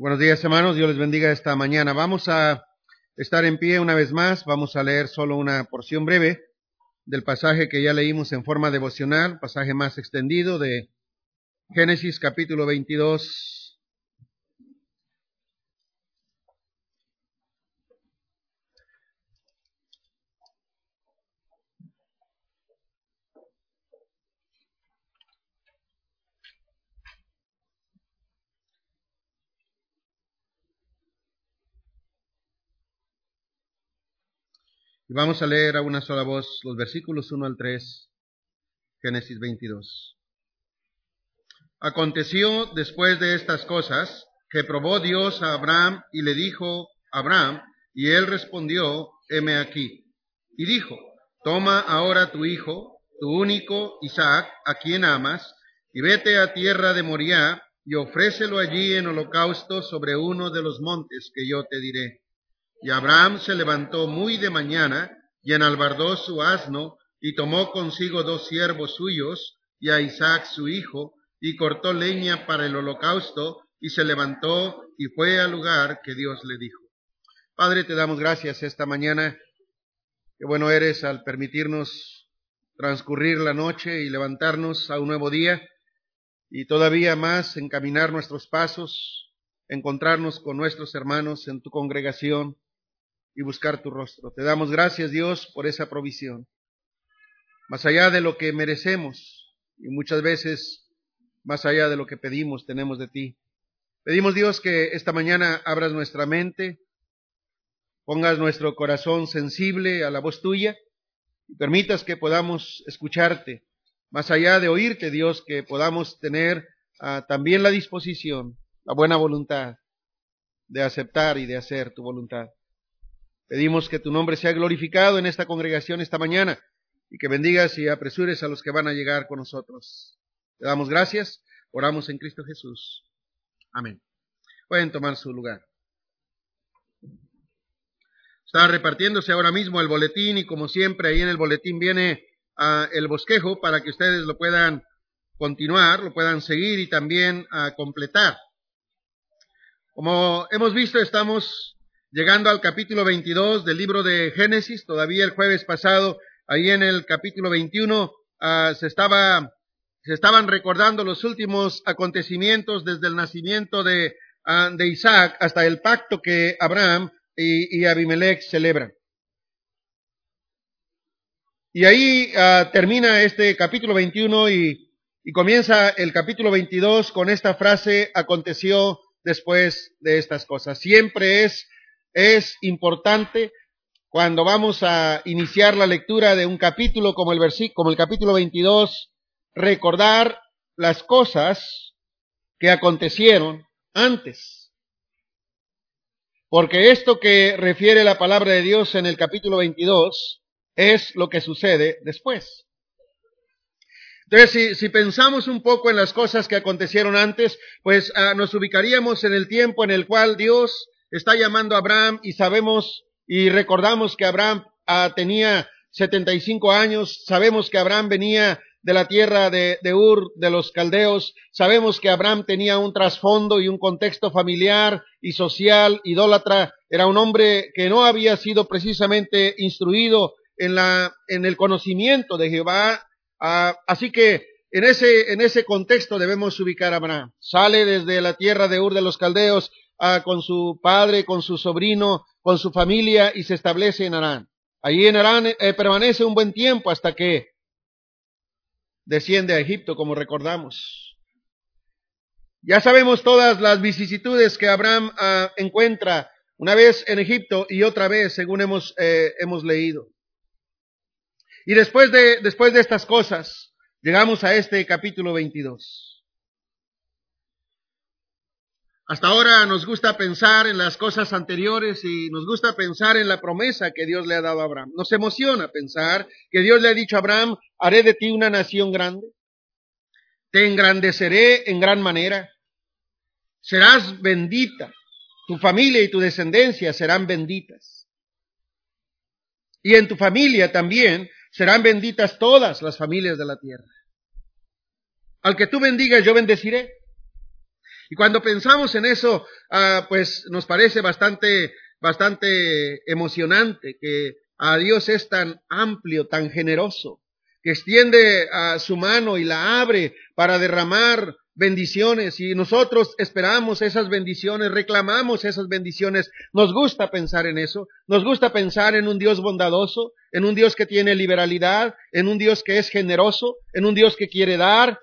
Buenos días, hermanos. Dios les bendiga esta mañana. Vamos a estar en pie una vez más. Vamos a leer solo una porción breve del pasaje que ya leímos en forma devocional, pasaje más extendido de Génesis capítulo 22, Y vamos a leer a una sola voz los versículos 1 al 3, Génesis 22. Aconteció después de estas cosas que probó Dios a Abraham y le dijo, Abraham, y él respondió, heme aquí. Y dijo, toma ahora tu hijo, tu único Isaac, a quien amas, y vete a tierra de Moriah, y ofrécelo allí en holocausto sobre uno de los montes que yo te diré. Y Abraham se levantó muy de mañana y enalbardó su asno y tomó consigo dos siervos suyos y a Isaac su hijo y cortó leña para el holocausto y se levantó y fue al lugar que Dios le dijo. Padre, te damos gracias esta mañana. Qué bueno eres al permitirnos transcurrir la noche y levantarnos a un nuevo día y todavía más encaminar nuestros pasos, encontrarnos con nuestros hermanos en tu congregación y buscar tu rostro. Te damos gracias, Dios, por esa provisión. Más allá de lo que merecemos y muchas veces más allá de lo que pedimos, tenemos de ti. Pedimos, Dios, que esta mañana abras nuestra mente, pongas nuestro corazón sensible a la voz tuya y permitas que podamos escucharte. Más allá de oírte, Dios, que podamos tener ah, también la disposición, la buena voluntad de aceptar y de hacer tu voluntad. Pedimos que tu nombre sea glorificado en esta congregación esta mañana y que bendigas y apresures a los que van a llegar con nosotros. Te damos gracias, oramos en Cristo Jesús. Amén. Pueden tomar su lugar. Está repartiéndose ahora mismo el boletín y como siempre ahí en el boletín viene ah, el bosquejo para que ustedes lo puedan continuar, lo puedan seguir y también ah, completar. Como hemos visto, estamos llegando al capítulo 22 del libro de Génesis, todavía el jueves pasado, ahí en el capítulo 21, ah, se, estaba, se estaban recordando los últimos acontecimientos desde el nacimiento de, ah, de Isaac hasta el pacto que Abraham y, Abimelech celebran. Y ahí ah, termina este capítulo 21 y, y comienza el capítulo 22 con esta frase, aconteció después de estas cosas. Siempre es es importante cuando vamos a iniciar la lectura de un capítulo como el, como el capítulo 22, recordar las cosas que acontecieron antes. Porque esto que refiere la palabra de Dios en el capítulo 22 es lo que sucede después. Entonces, si, si, pensamos un poco en las cosas que acontecieron antes, pues ah, nos ubicaríamos en el tiempo en el cual Dios está llamando a Abraham y sabemos y recordamos que Abraham ah, tenía 75 años, sabemos que Abraham venía de la tierra de, de, Ur, de los caldeos, sabemos que Abraham tenía un trasfondo y un contexto familiar y social, idólatra, era un hombre que no había sido precisamente instruido en, la, en el conocimiento de Jehová, ah, así que en ese, en ese contexto debemos ubicar a Abraham. Sale desde la tierra de Ur de los caldeos, con su padre, con su sobrino, con su familia y se establece en Arán. Allí en Arán eh, permanece un buen tiempo hasta que desciende a Egipto, como recordamos. Ya sabemos todas las vicisitudes que Abraham ah, encuentra una vez en Egipto y otra vez, según hemos, eh, hemos leído. Y después de, después de estas cosas, llegamos a este capítulo 22. Hasta ahora nos gusta pensar en las cosas anteriores y nos gusta pensar en la promesa que Dios le ha dado a Abraham. Nos emociona pensar que Dios le ha dicho a Abraham, haré de ti una nación grande, te engrandeceré en gran manera, serás bendita, tu familia y tu descendencia serán benditas. Y en tu familia también serán benditas todas las familias de la tierra. Al que tú bendigas, yo bendeciré. Y cuando pensamos en eso, ah, pues nos parece bastante, bastante emocionante que a Dios es tan amplio, tan generoso, que extiende a su mano y la abre para derramar bendiciones y nosotros esperamos esas bendiciones, reclamamos esas bendiciones. Nos gusta pensar en eso, nos gusta pensar en un Dios bondadoso, en un Dios que tiene liberalidad, en un Dios que es generoso, en un Dios que quiere dar.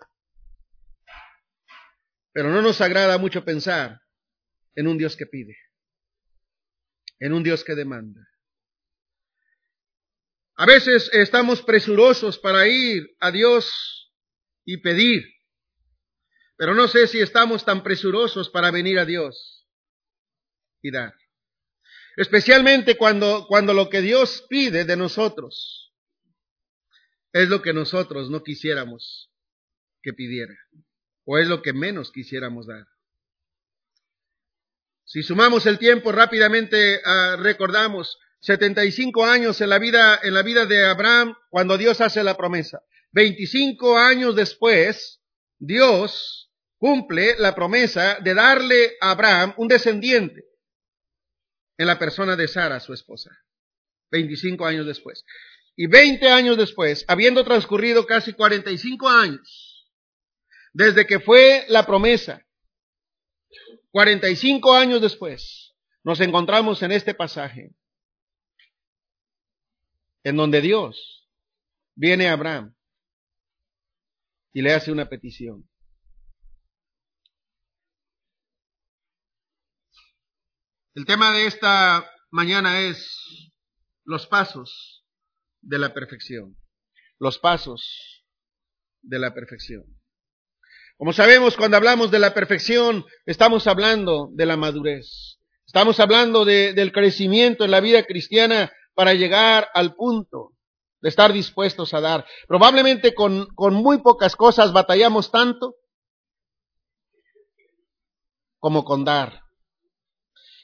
Pero no nos agrada mucho pensar en un Dios que pide, en un Dios que demanda. A veces estamos presurosos para ir a Dios y pedir, pero no sé si estamos tan presurosos para venir a Dios y dar. Especialmente cuando, cuando lo que Dios pide de nosotros es lo que nosotros no quisiéramos que pidiera, o es lo que menos quisiéramos dar. Si sumamos el tiempo rápidamente, uh, recordamos 75 años en la vida, en la vida de Abraham cuando Dios hace la promesa. 25 años después, Dios cumple la promesa de darle a Abraham un descendiente en la persona de Sara, su esposa. 25 años después. Y 20 años después, habiendo transcurrido casi 45 años, desde que fue la promesa, 45 años después, nos encontramos en este pasaje en donde Dios viene a Abraham y le hace una petición. El tema de esta mañana es los pasos de la perfección. Los pasos de la perfección. Como sabemos, cuando hablamos de la perfección, estamos hablando de la madurez. Estamos hablando de, del crecimiento en la vida cristiana para llegar al punto de estar dispuestos a dar. Probablemente con, con muy pocas cosas batallamos tanto como con dar.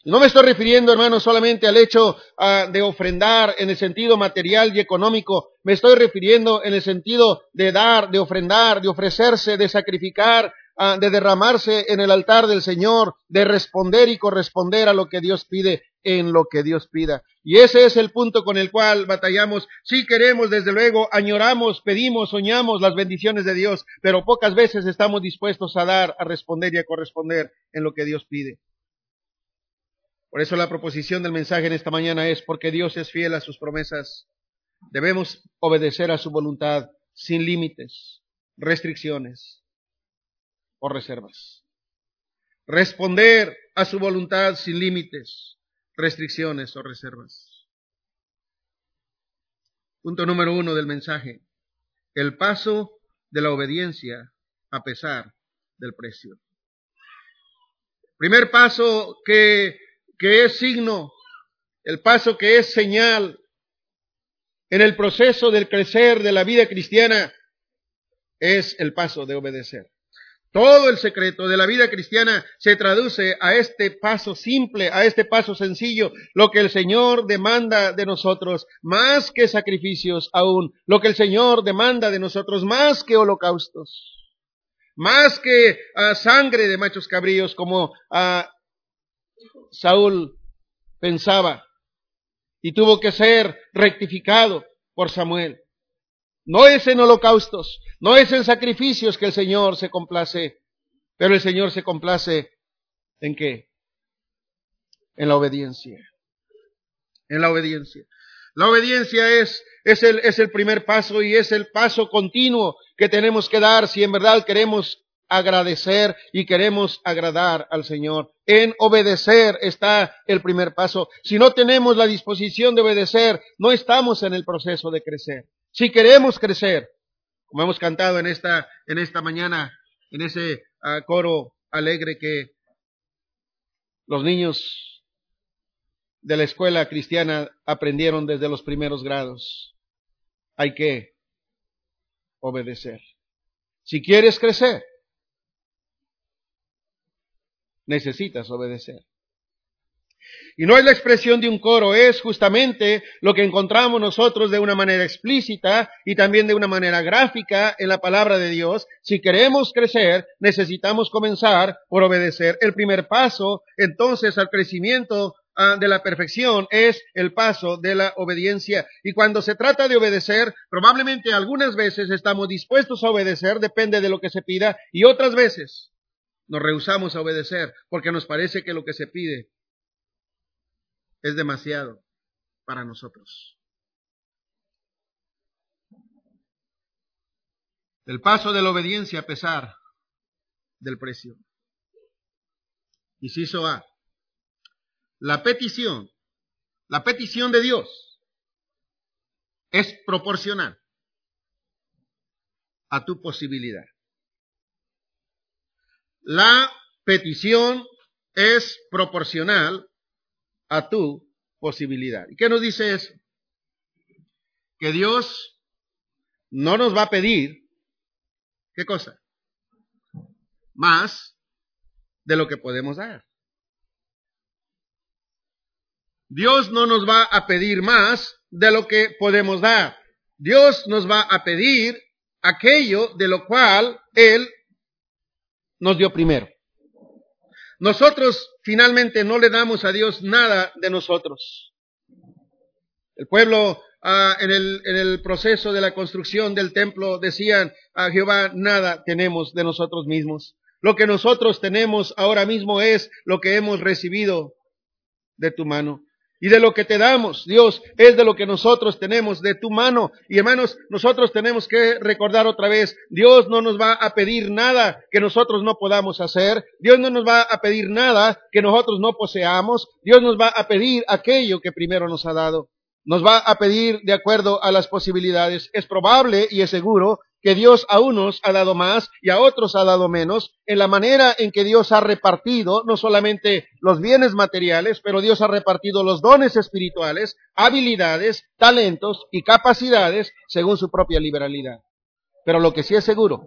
No me estoy refiriendo, hermano, solamente al hecho uh, de ofrendar en el sentido material y económico. Me estoy refiriendo en el sentido de dar, de ofrendar, de ofrecerse, de sacrificar, uh, de derramarse en el altar del Señor, de responder y corresponder a lo que Dios pide en lo que Dios pida. Y ese es el punto con el cual batallamos. Sí queremos, desde luego, añoramos, pedimos, soñamos las bendiciones de Dios, pero pocas veces estamos dispuestos a dar, a responder y a corresponder en lo que Dios pide. Por eso la proposición del mensaje en esta mañana es, porque Dios es fiel a sus promesas, debemos obedecer a su voluntad sin límites, restricciones o reservas. Responder a su voluntad sin límites, restricciones o reservas. Punto número uno del mensaje. El paso de la obediencia a pesar del precio. Primer paso que, que es signo, el paso que es señal en el proceso del crecer de la vida cristiana es el paso de obedecer. Todo el secreto de la vida cristiana se traduce a este paso simple, a este paso sencillo, lo que el Señor demanda de nosotros, más que sacrificios aún, lo que el Señor demanda de nosotros, más que holocaustos, más que uh, sangre de machos cabríos, como uh, Saúl pensaba, y tuvo que ser rectificado por Samuel. No es en holocaustos, no es en sacrificios que el Señor se complace, pero el Señor se complace en qué? En la obediencia. En la obediencia. La obediencia es, es, el, es el primer paso y es el paso continuo que tenemos que dar si en verdad queremos agradecer y queremos agradar al Señor. En obedecer está el primer paso. Si no tenemos la disposición de obedecer, no estamos en el proceso de crecer. Si queremos crecer, como hemos cantado en esta, en esta mañana, en ese uh, coro alegre que los niños de la escuela cristiana aprendieron desde los primeros grados, hay que obedecer. Si quieres crecer, necesitas obedecer. Y no es la expresión de un coro, es justamente lo que encontramos nosotros de una manera explícita y también de una manera gráfica en la palabra de Dios. Si queremos crecer, necesitamos comenzar por obedecer. El primer paso, entonces, al crecimiento ah, de la perfección es el paso de la obediencia. Y cuando se trata de obedecer, probablemente algunas veces estamos dispuestos a obedecer, depende de lo que se pida, y otras veces nos rehusamos a obedecer porque nos parece que lo que se pide es demasiado para nosotros. El paso de la obediencia a pesar del precio. Inciso A. La petición, la petición de Dios es proporcional a tu posibilidad. La petición es proporcional a tu posibilidad. ¿Y qué nos dice eso? Que Dios no nos va a pedir, ¿qué cosa? Más de lo que podemos dar. Dios no nos va a pedir más de lo que podemos dar. Dios nos va a pedir aquello de lo cual Él nos dio primero. Nosotros finalmente no le damos a Dios nada de nosotros. El pueblo ah, en, el, en, el, proceso de la construcción del templo decían a Jehová, nada tenemos de nosotros mismos. Lo que nosotros tenemos ahora mismo es lo que hemos recibido de tu mano y de lo que te damos, Dios, es de lo que nosotros tenemos de tu mano. Y hermanos, nosotros tenemos que recordar otra vez, Dios no nos va a pedir nada que nosotros no podamos hacer, Dios no nos va a pedir nada que nosotros no poseamos, Dios nos va a pedir aquello que primero nos ha dado. Nos va a pedir de acuerdo a las posibilidades. Es probable y es seguro que Dios a unos ha dado más y a otros ha dado menos, en la manera en que Dios ha repartido no solamente los bienes materiales, pero Dios ha repartido los dones espirituales, habilidades, talentos y capacidades según su propia liberalidad. Pero lo que sí es seguro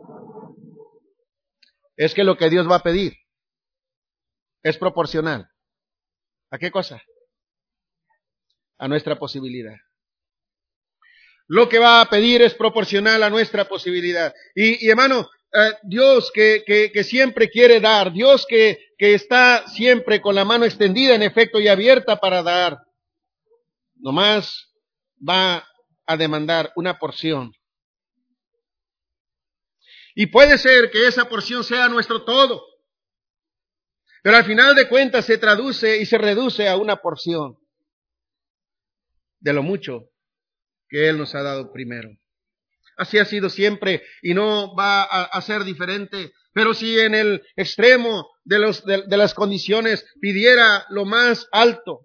es que lo que Dios va a pedir es proporcional. ¿A qué cosa? A nuestra posibilidad. Lo que va a pedir es proporcional a nuestra posibilidad. Y, hermano, eh, Dios que, que, siempre quiere dar, Dios que, que está siempre con la mano extendida en efecto y abierta para dar, nomás va a demandar una porción. Y puede ser que esa porción sea nuestro todo. Pero al final de cuentas se traduce y se reduce a una porción de lo mucho que Él nos ha dado primero. Así ha sido siempre y no va a, ser diferente. Pero si en el extremo de, los, de, las condiciones pidiera lo más alto,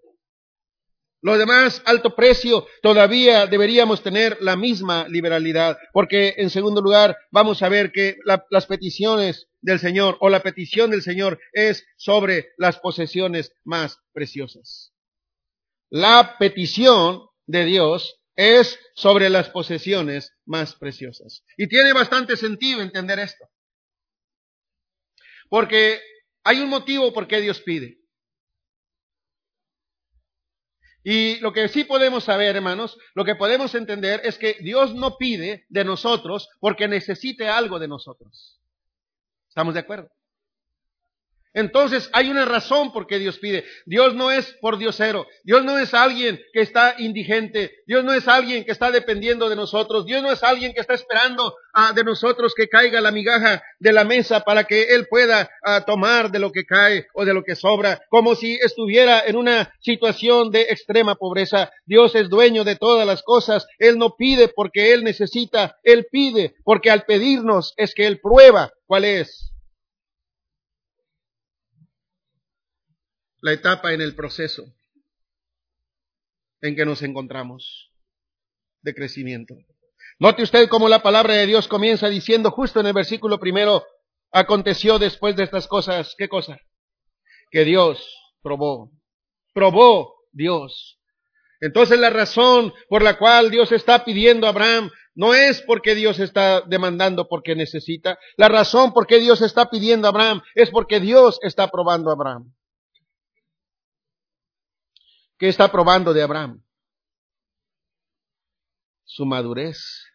lo demás alto precio, todavía deberíamos tener la misma liberalidad, porque en segundo lugar vamos a ver que las peticiones del Señor o la petición del Señor es sobre las posesiones más preciosas. La petición de Dios es sobre las posesiones más preciosas. Y tiene bastante sentido entender esto. Porque hay un motivo por qué Dios pide. Y lo que sí podemos saber, hermanos, lo que podemos entender es que Dios no pide de nosotros porque necesite algo de nosotros. ¿Estamos de acuerdo? Entonces hay una razón por qué Dios pide. Dios no es por diosero. Dios no es alguien que está indigente. Dios no es alguien que está dependiendo de nosotros. Dios no es alguien que está esperando ah, de nosotros que caiga la migaja de la mesa para que Él pueda ah, tomar de lo que cae o de lo que sobra, como si estuviera en una situación de extrema pobreza. Dios es dueño de todas las cosas. Él no pide porque Él necesita. Él pide porque al pedirnos es que Él prueba cuál es la etapa en el proceso en que nos encontramos de crecimiento. Note usted cómo la palabra de Dios comienza diciendo justo en el versículo primero, aconteció después de estas cosas, ¿qué cosa? Que Dios probó, probó Dios. Entonces la razón por la cual Dios está pidiendo a Abraham no es porque Dios está demandando porque necesita. La razón por qué Dios está pidiendo a Abraham es porque Dios está probando a Abraham. ¿Qué está probando de Abraham? Su madurez.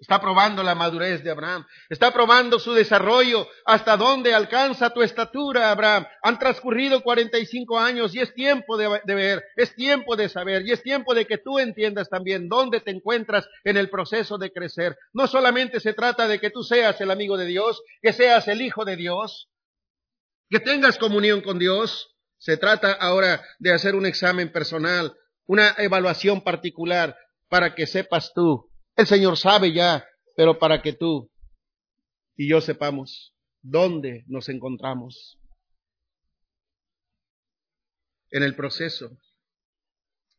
Está probando la madurez de Abraham. Está probando su desarrollo. Hasta dónde alcanza tu estatura, Abraham. Han transcurrido 45 años y es tiempo de, de, ver, es tiempo de saber y es tiempo de que tú entiendas también dónde te encuentras en el proceso de crecer. No solamente se trata de que tú seas el amigo de Dios, que seas el hijo de Dios, que tengas comunión con Dios. Se trata ahora de hacer un examen personal, una evaluación particular para que sepas tú el Señor sabe ya, pero para que tú y yo sepamos dónde nos encontramos en el proceso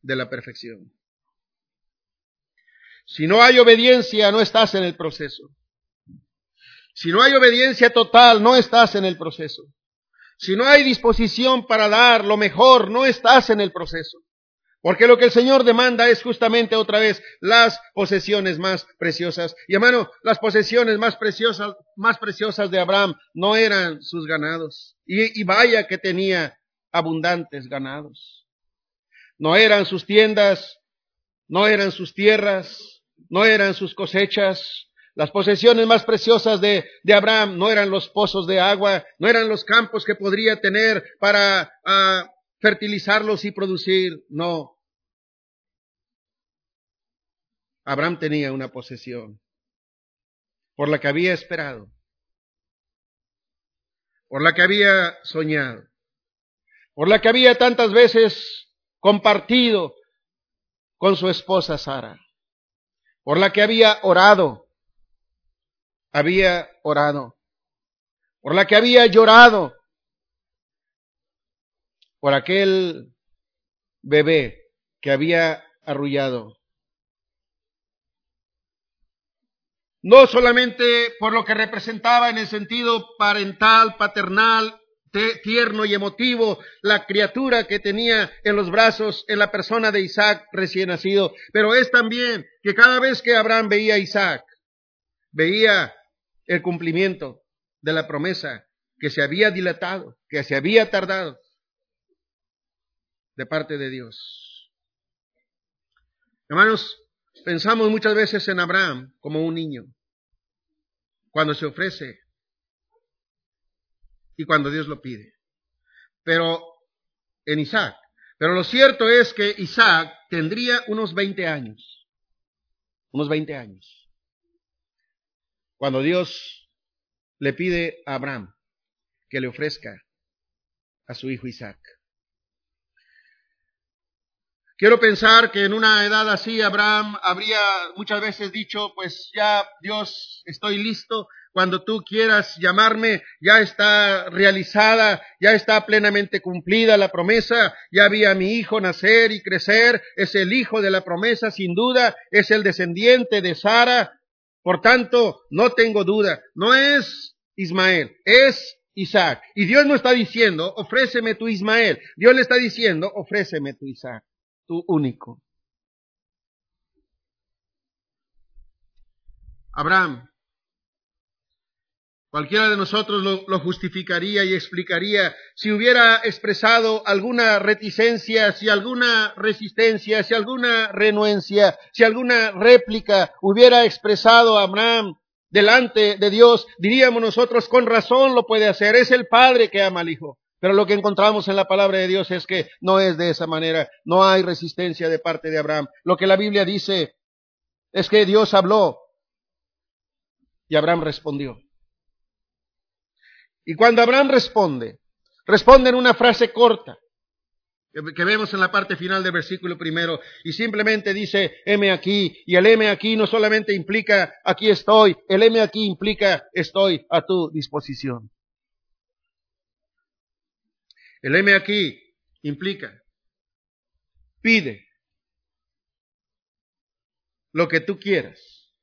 de la perfección. Si no hay obediencia, no estás en el proceso. Si no hay obediencia total, no estás en el proceso. Si no hay disposición para dar lo mejor, no estás en el proceso. Porque lo que el Señor demanda es justamente otra vez las posesiones más preciosas. Y hermano, las posesiones más preciosas, más preciosas de Abraham no eran sus ganados. Y, y vaya que tenía abundantes ganados. No eran sus tiendas, no eran sus tierras, no eran sus cosechas. Las posesiones más preciosas de, Abraham no eran los pozos de agua, no eran los campos que podría tener para uh, fertilizarlos y producir. No, Abraham tenía una posesión por la que había esperado, por la que había soñado, por la que había tantas veces compartido con su esposa Sara, por la que había orado, había orado, por la que había llorado, por aquel bebé que había arrullado. No solamente por lo que representaba en el sentido parental, paternal, tierno y emotivo la criatura que tenía en los brazos en la persona de Isaac recién nacido, pero es también que cada vez que Abraham veía a Isaac, veía el cumplimiento de la promesa que se había dilatado, que se había tardado de parte de Dios. Hermanos, Pensamos muchas veces en Abraham como un niño, cuando se ofrece y cuando Dios lo pide. Pero en Isaac. Pero lo cierto es que Isaac tendría unos 20 años. Unos 20 años. Cuando Dios le pide a Abraham que le ofrezca a su hijo Isaac. Quiero pensar que en una edad así Abraham habría muchas veces dicho, pues ya Dios, estoy listo, cuando tú quieras llamarme, ya está realizada, ya está plenamente cumplida la promesa, ya había mi hijo nacer y crecer, es el hijo de la promesa sin duda, es el descendiente de Sara, por tanto, no tengo duda, no es Ismael, es Isaac. Y Dios no está diciendo, ofréceme tu Ismael, Dios le está diciendo, ofréceme tu Isaac tu único. Abraham, cualquiera de nosotros lo, justificaría y explicaría si hubiera expresado alguna reticencia, si alguna resistencia, si alguna renuencia, si alguna réplica hubiera expresado Abraham delante de Dios, diríamos nosotros con razón lo puede hacer, es el padre que ama al hijo. Pero lo que encontramos en la palabra de Dios es que no es de esa manera, no hay resistencia de parte de Abraham. Lo que la Biblia dice es que Dios habló y Abraham respondió. Y cuando Abraham responde, responde en una frase corta, que vemos en la parte final del versículo primero, y simplemente dice, heme aquí, y el heme aquí no solamente implica aquí estoy, el heme aquí implica estoy a tu disposición. El M aquí implica, pide lo que tú quieras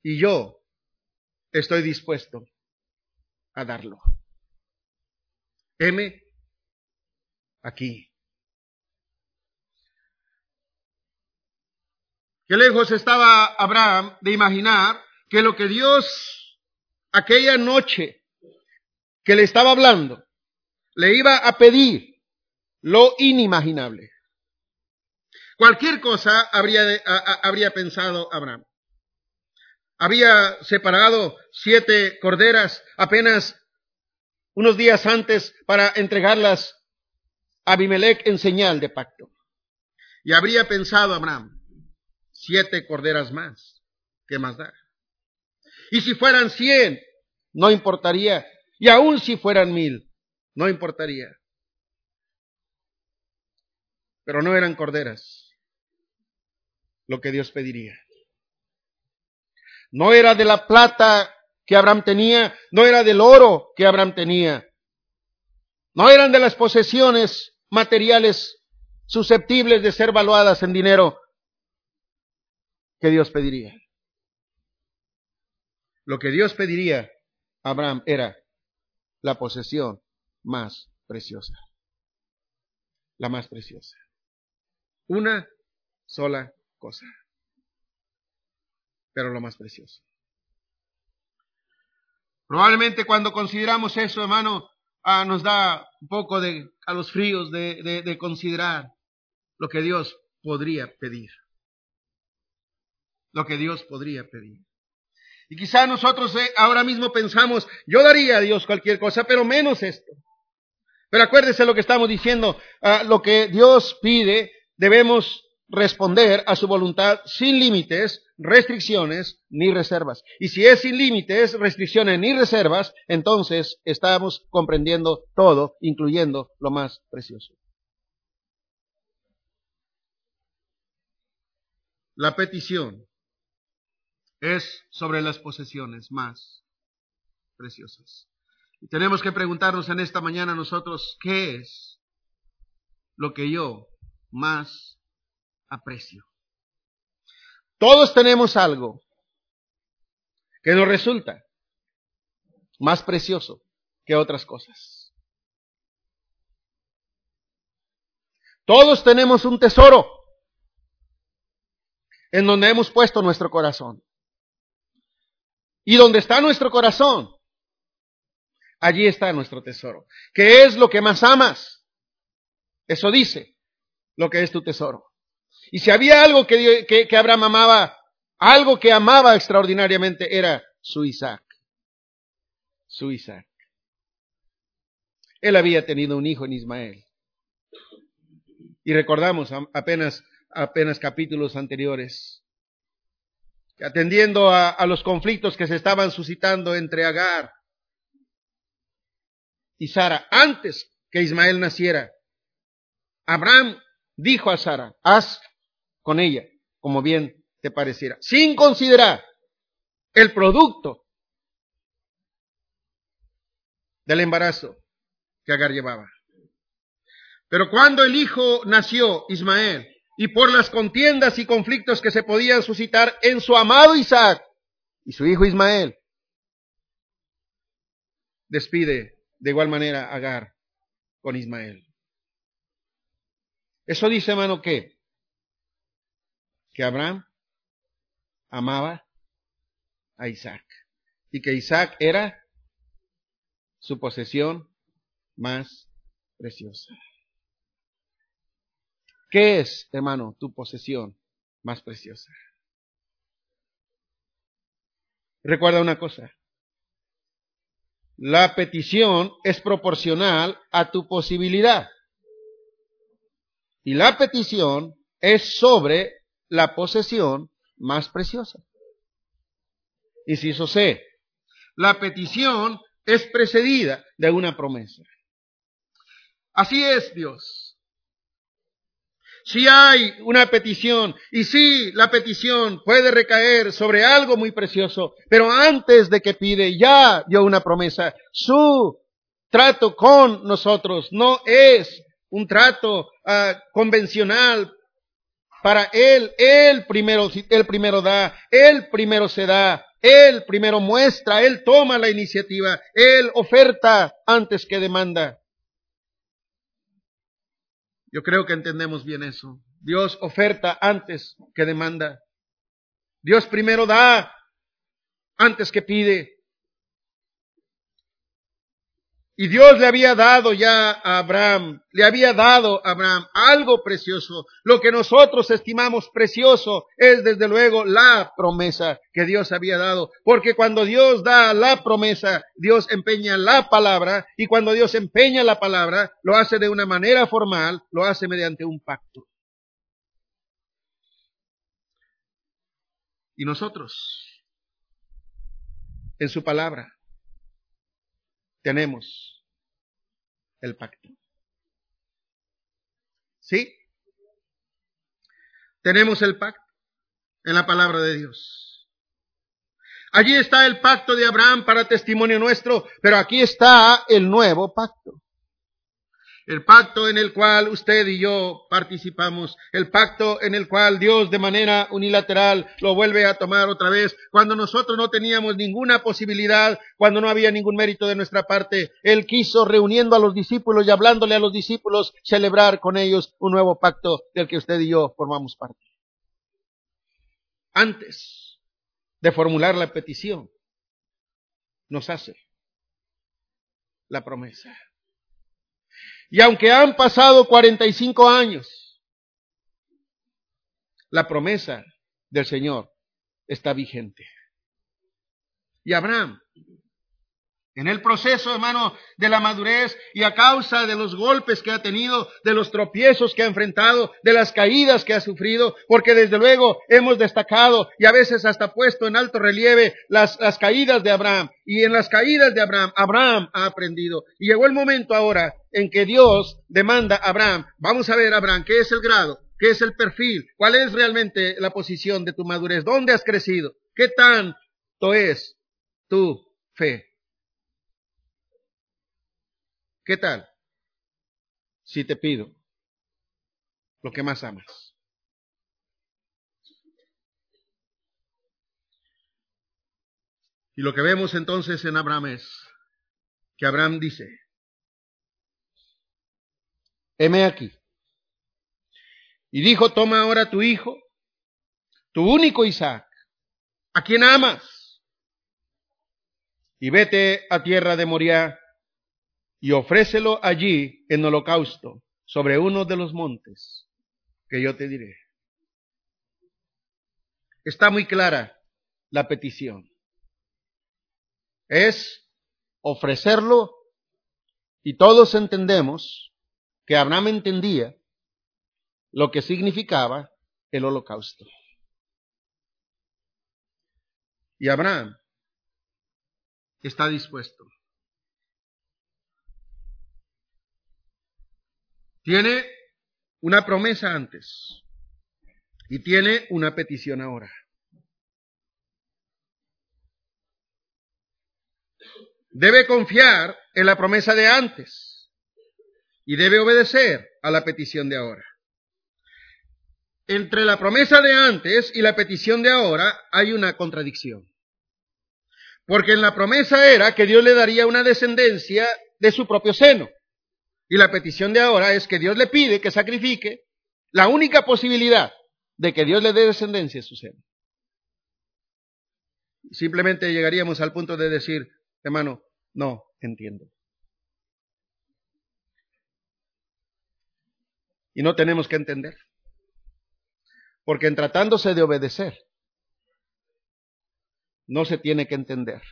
y yo estoy dispuesto a darlo. M aquí. Qué lejos estaba Abraham de imaginar que lo que Dios aquella noche que le estaba hablando le iba a pedir, lo inimaginable. Cualquier cosa habría, habría pensado Abraham. Había separado siete corderas apenas unos días antes para entregarlas a Abimelech en señal de pacto. Y habría pensado Abraham, siete corderas más, ¿qué más da? Y si fueran cien, no importaría. Y aun si fueran mil, no importaría. Pero no eran corderas lo que Dios pediría. No era de la plata que Abraham tenía, no era del oro que Abraham tenía, no eran de las posesiones materiales susceptibles de ser valuadas en dinero que Dios pediría. Lo que Dios pediría a Abraham era la posesión más preciosa. La más preciosa. Una sola cosa. Pero lo más precioso. Probablemente cuando consideramos eso, hermano, ah, nos da un poco de, a los fríos de, de considerar lo que Dios podría pedir. Lo que Dios podría pedir. Y quizá nosotros eh, ahora mismo pensamos, yo daría a Dios cualquier cosa, pero menos esto. Pero acuérdese lo que estamos diciendo, ah, lo que Dios pide, debemos responder a su voluntad sin límites, restricciones ni reservas. Y si es sin límites, restricciones ni reservas, entonces estamos comprendiendo todo, incluyendo lo más precioso. La petición es sobre las posesiones más preciosas. Y tenemos que preguntarnos en esta mañana nosotros, ¿qué es lo que yo más aprecio? Todos tenemos algo que nos resulta más precioso que otras cosas. Todos tenemos un tesoro en donde hemos puesto nuestro corazón. Y donde está nuestro corazón, allí está nuestro tesoro. ¿Qué es lo que más amas? Eso dice lo que es tu tesoro. Y si había algo que, que, Abraham amaba, algo que amaba extraordinariamente, era su Isaac. Su Isaac. Él había tenido un hijo en Ismael. Y recordamos apenas, apenas capítulos anteriores atendiendo a, los conflictos que se estaban suscitando entre Agar y Sara antes que Ismael naciera. Abraham dijo a Sara, haz con ella como bien te pareciera, sin considerar el producto del embarazo que Agar llevaba. Pero cuando el hijo nació, Ismael, y por las contiendas y conflictos que se podían suscitar en su amado Isaac y su hijo Ismael. Despide de igual manera Agar con Ismael. Eso dice, hermano, que que Abraham amaba a Isaac y que Isaac era su posesión más preciosa. ¿Qué es, hermano, tu posesión más preciosa? Recuerda una cosa. La petición es proporcional a tu posibilidad. Y la petición es sobre la posesión más preciosa. Inciso C. La petición es precedida de una promesa. Así es Dios si hay una petición y si la petición puede recaer sobre algo muy precioso, pero antes de que pide ya dio una promesa. Su trato con nosotros no es un trato ah, convencional para Él. Él primero, Él primero da, Él primero se da, Él primero muestra, Él toma la iniciativa, Él oferta antes que demanda. Yo creo que entendemos bien eso. Dios oferta antes que demanda. Dios primero da antes que pide. Y Dios le había dado ya a Abraham, le había dado a Abraham algo precioso. Lo que nosotros estimamos precioso es desde luego la promesa que Dios había dado. Porque cuando Dios da la promesa, Dios empeña la palabra. Y cuando Dios empeña la palabra, lo hace de una manera formal, lo hace mediante un pacto. Y nosotros, en su palabra, tenemos el pacto. ¿Sí? Tenemos el pacto en la palabra de Dios. Allí está el pacto de Abraham para testimonio nuestro, pero aquí está el nuevo pacto el pacto en el cual usted y yo participamos, el pacto en el cual Dios de manera unilateral lo vuelve a tomar otra vez, cuando nosotros no teníamos ninguna posibilidad, cuando no había ningún mérito de nuestra parte, Él quiso reuniendo a los discípulos y hablándole a los discípulos, celebrar con ellos un nuevo pacto del que usted y yo formamos parte. Antes de formular la petición, nos hace la promesa. Y aunque han pasado 45 años, la promesa del Señor está vigente. Y Abraham, en el proceso, hermano, de la madurez y a causa de los golpes que ha tenido, de los tropiezos que ha enfrentado, de las caídas que ha sufrido, porque desde luego hemos destacado y a veces hasta puesto en alto relieve las, las caídas de Abraham. Y en las caídas de Abraham, Abraham ha aprendido. Y llegó el momento ahora en que Dios demanda a Abraham, vamos a ver, Abraham, ¿qué es el grado? ¿Qué es el perfil? ¿Cuál es realmente la posición de tu madurez? ¿Dónde has crecido? ¿Qué tanto es tu fe? ¿Qué tal si te pido lo que más amas? Y lo que vemos entonces en Abraham es que Abraham dice, heme aquí. Y dijo, toma ahora tu hijo, tu único Isaac, a quien amas, y vete a tierra de Moriah y ofrécelo allí en holocausto sobre uno de los montes que yo te diré. Está muy clara la petición. Es ofrecerlo y todos entendemos que Abraham entendía lo que significaba el holocausto. Y Abraham está dispuesto. Tiene una promesa antes y tiene una petición ahora. Debe confiar en la promesa de antes y debe obedecer a la petición de ahora. Entre la promesa de antes y la petición de ahora hay una contradicción. Porque en la promesa era que Dios le daría una descendencia de su propio seno. Y la petición de ahora es que Dios le pide que sacrifique la única posibilidad de que Dios le dé descendencia a su seno. Simplemente llegaríamos al punto de decir, hermano, no entiendo. Y no tenemos que entender. Porque en tratándose de obedecer, no se tiene que entender.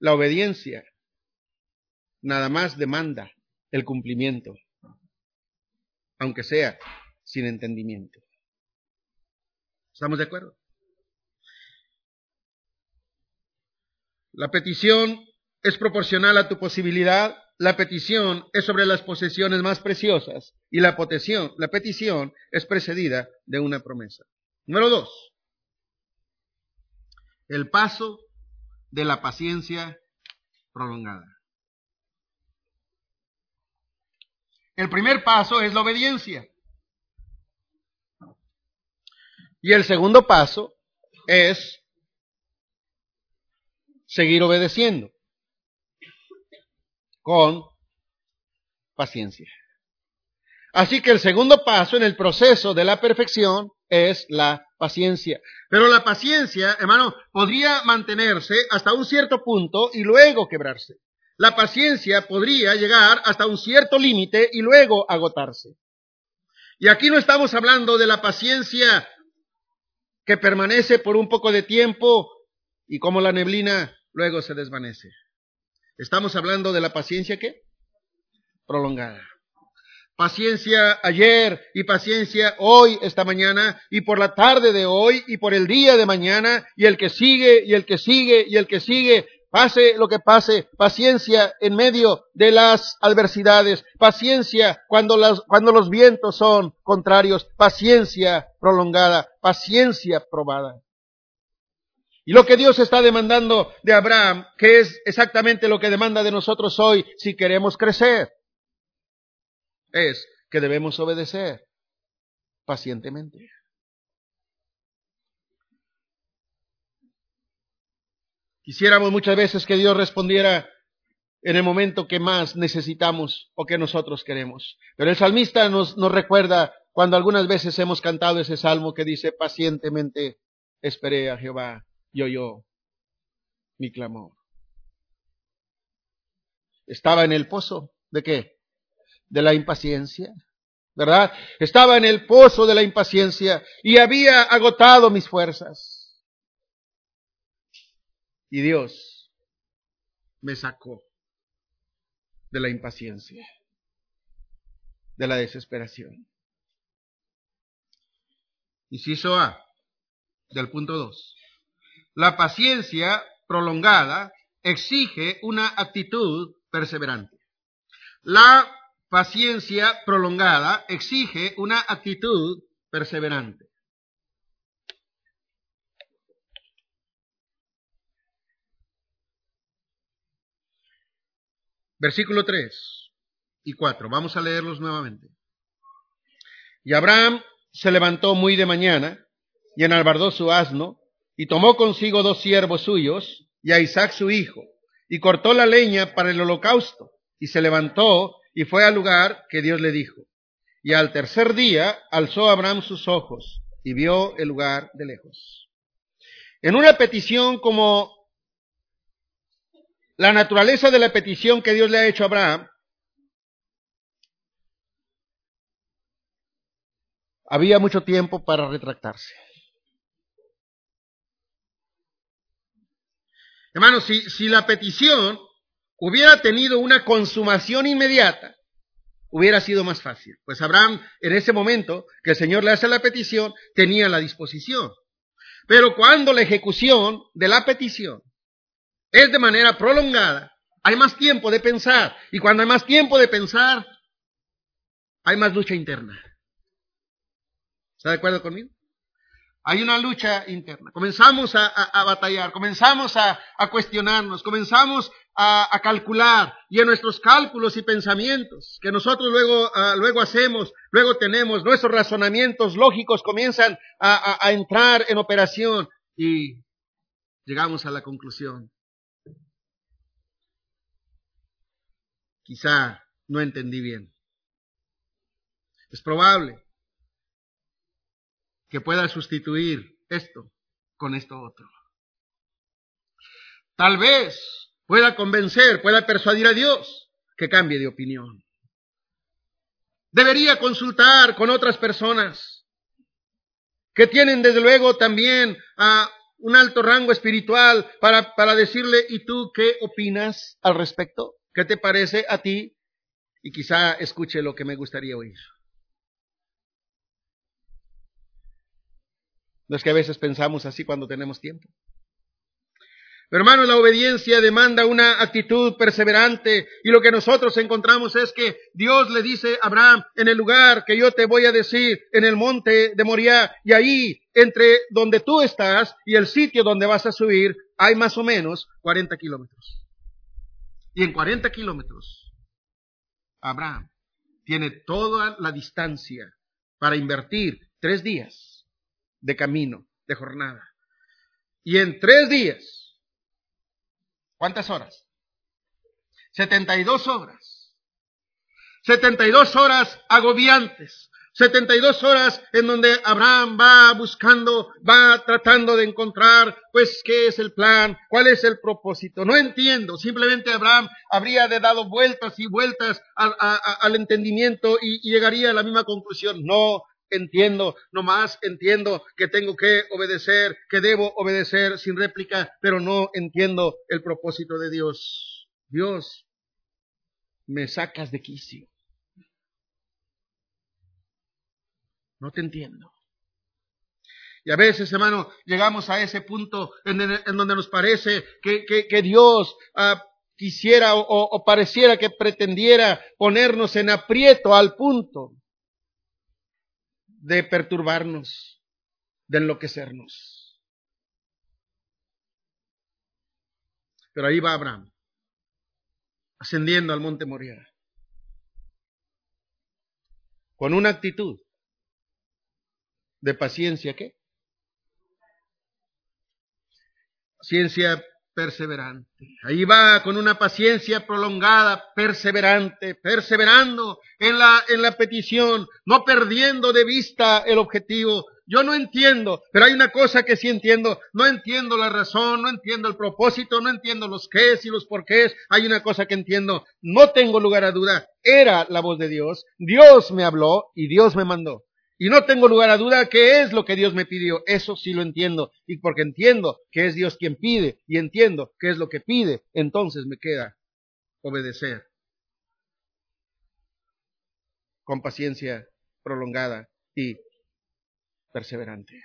La obediencia nada más demanda el cumplimiento, aunque sea sin entendimiento. ¿Estamos de acuerdo? La petición es proporcional a tu posibilidad, la petición es sobre las posesiones más preciosas y la, petición, la petición es precedida de una promesa. Número dos, el paso de la paciencia prolongada. El primer paso es la obediencia. Y el segundo paso es seguir obedeciendo con paciencia. Así que el segundo paso en el proceso de la perfección es la paciencia. Pero la paciencia, hermano, podría mantenerse hasta un cierto punto y luego quebrarse. La paciencia podría llegar hasta un cierto límite y luego agotarse. Y aquí no estamos hablando de la paciencia que permanece por un poco de tiempo y como la neblina luego se desvanece. Estamos hablando de la paciencia que prolongada. Paciencia ayer y paciencia hoy, esta mañana, y por la tarde de hoy, y por el día de mañana, y el que sigue, y el que sigue, y el que sigue, pase lo que pase, paciencia en medio de las adversidades, paciencia cuando, las, cuando los vientos son contrarios, paciencia prolongada, paciencia probada. Y lo que Dios está demandando de Abraham, que es exactamente lo que demanda de nosotros hoy si queremos crecer, es que debemos obedecer pacientemente. Quisiéramos muchas veces que Dios respondiera en el momento que más necesitamos o que nosotros queremos. Pero el salmista nos, nos recuerda cuando algunas veces hemos cantado ese salmo que dice, pacientemente esperé a Jehová y oyó mi clamor. Estaba en el pozo de qué? De la impaciencia, ¿verdad? Estaba en el pozo de la impaciencia y había agotado mis fuerzas. Y Dios me sacó de la impaciencia, de la desesperación. Inciso A, del punto 2. La paciencia prolongada exige una actitud perseverante. La paciencia prolongada exige una actitud perseverante. Versículo 3 y 4. Vamos a leerlos nuevamente. Y Abraham se levantó muy de mañana y enalbardó su asno y tomó consigo dos siervos suyos y a Isaac su hijo y cortó la leña para el holocausto y se levantó y fue al lugar que Dios le dijo. Y al tercer día alzó Abraham sus ojos y vio el lugar de lejos. En una petición como la naturaleza de la petición que Dios le ha hecho a Abraham, había mucho tiempo para retractarse. Hermanos, si, si la petición hubiera tenido una consumación inmediata, hubiera sido más fácil. Pues Abraham, en ese momento que el Señor le hace la petición, tenía la disposición. Pero cuando la ejecución de la petición es de manera prolongada, hay más tiempo de pensar. Y cuando hay más tiempo de pensar, hay más lucha interna. ¿Está de acuerdo conmigo? Hay una lucha interna. Comenzamos a, batallar, comenzamos a, cuestionarnos, comenzamos a, calcular y en nuestros cálculos y pensamientos que nosotros luego, ah, luego hacemos, luego tenemos, nuestros razonamientos lógicos comienzan a entrar en operación y llegamos a la conclusión Quizá no entendí bien. Es probable que pueda sustituir esto con esto otro. Tal vez pueda convencer, pueda persuadir a Dios que cambie de opinión. Debería consultar con otras personas que tienen desde luego también a un alto rango espiritual para, para decirle, ¿y tú qué opinas al respecto? ¿Qué te parece a ti? Y quizá escuche lo que me gustaría oír. No es que a veces pensamos así cuando tenemos tiempo. Pero hermano, la obediencia demanda una actitud perseverante y lo que nosotros encontramos es que Dios le dice a Abraham, en el lugar que yo te voy a decir, en el monte de Moriah, y ahí, entre donde tú estás y el sitio donde vas a subir, hay más o menos 40 kilómetros. Y en 40 kilómetros, Abraham tiene toda la distancia para invertir tres días de camino, de jornada. Y en tres días, ¿cuántas horas? 72 horas. 72 horas agobiantes, 72 horas en donde Abraham va buscando, va tratando de encontrar, pues, qué es el plan, cuál es el propósito. No entiendo. Simplemente Abraham habría de dado vueltas y vueltas al, entendimiento y, y llegaría a la misma conclusión. No, entiendo, nomás entiendo que tengo que obedecer, que debo obedecer sin réplica, pero no entiendo el propósito de Dios. Dios, me sacas de quicio. No te entiendo. Y a veces, hermano, llegamos a ese punto en, donde nos parece que, Dios ah, quisiera o, pareciera que pretendiera ponernos en aprieto al punto de perturbarnos, de enloquecernos. Pero ahí va Abraham, ascendiendo al monte Moriah, con una actitud de paciencia, ¿qué? Paciencia perseverante. Ahí va con una paciencia prolongada, perseverante, perseverando en la, en la petición, no perdiendo de vista el objetivo. Yo no entiendo, pero hay una cosa que sí entiendo. No entiendo la razón, no entiendo el propósito, no entiendo los qués y los porqués. Hay una cosa que entiendo. No tengo lugar a duda. Era la voz de Dios. Dios me habló y Dios me mandó. Y no tengo lugar a duda que es lo que Dios me pidió. Eso sí lo entiendo. Y porque entiendo que es Dios quien pide y entiendo que es lo que pide, entonces me queda obedecer con paciencia prolongada y perseverante.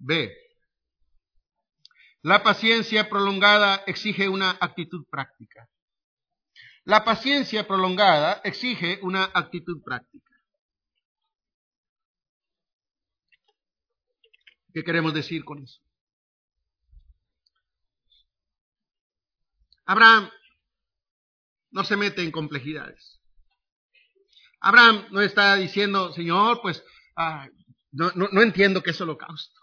B. La paciencia prolongada exige una actitud práctica. La paciencia prolongada exige una actitud práctica. ¿Qué queremos decir con eso? Abraham no se mete en complejidades. Abraham no está diciendo, Señor, pues ah, no, entiendo qué es holocausto.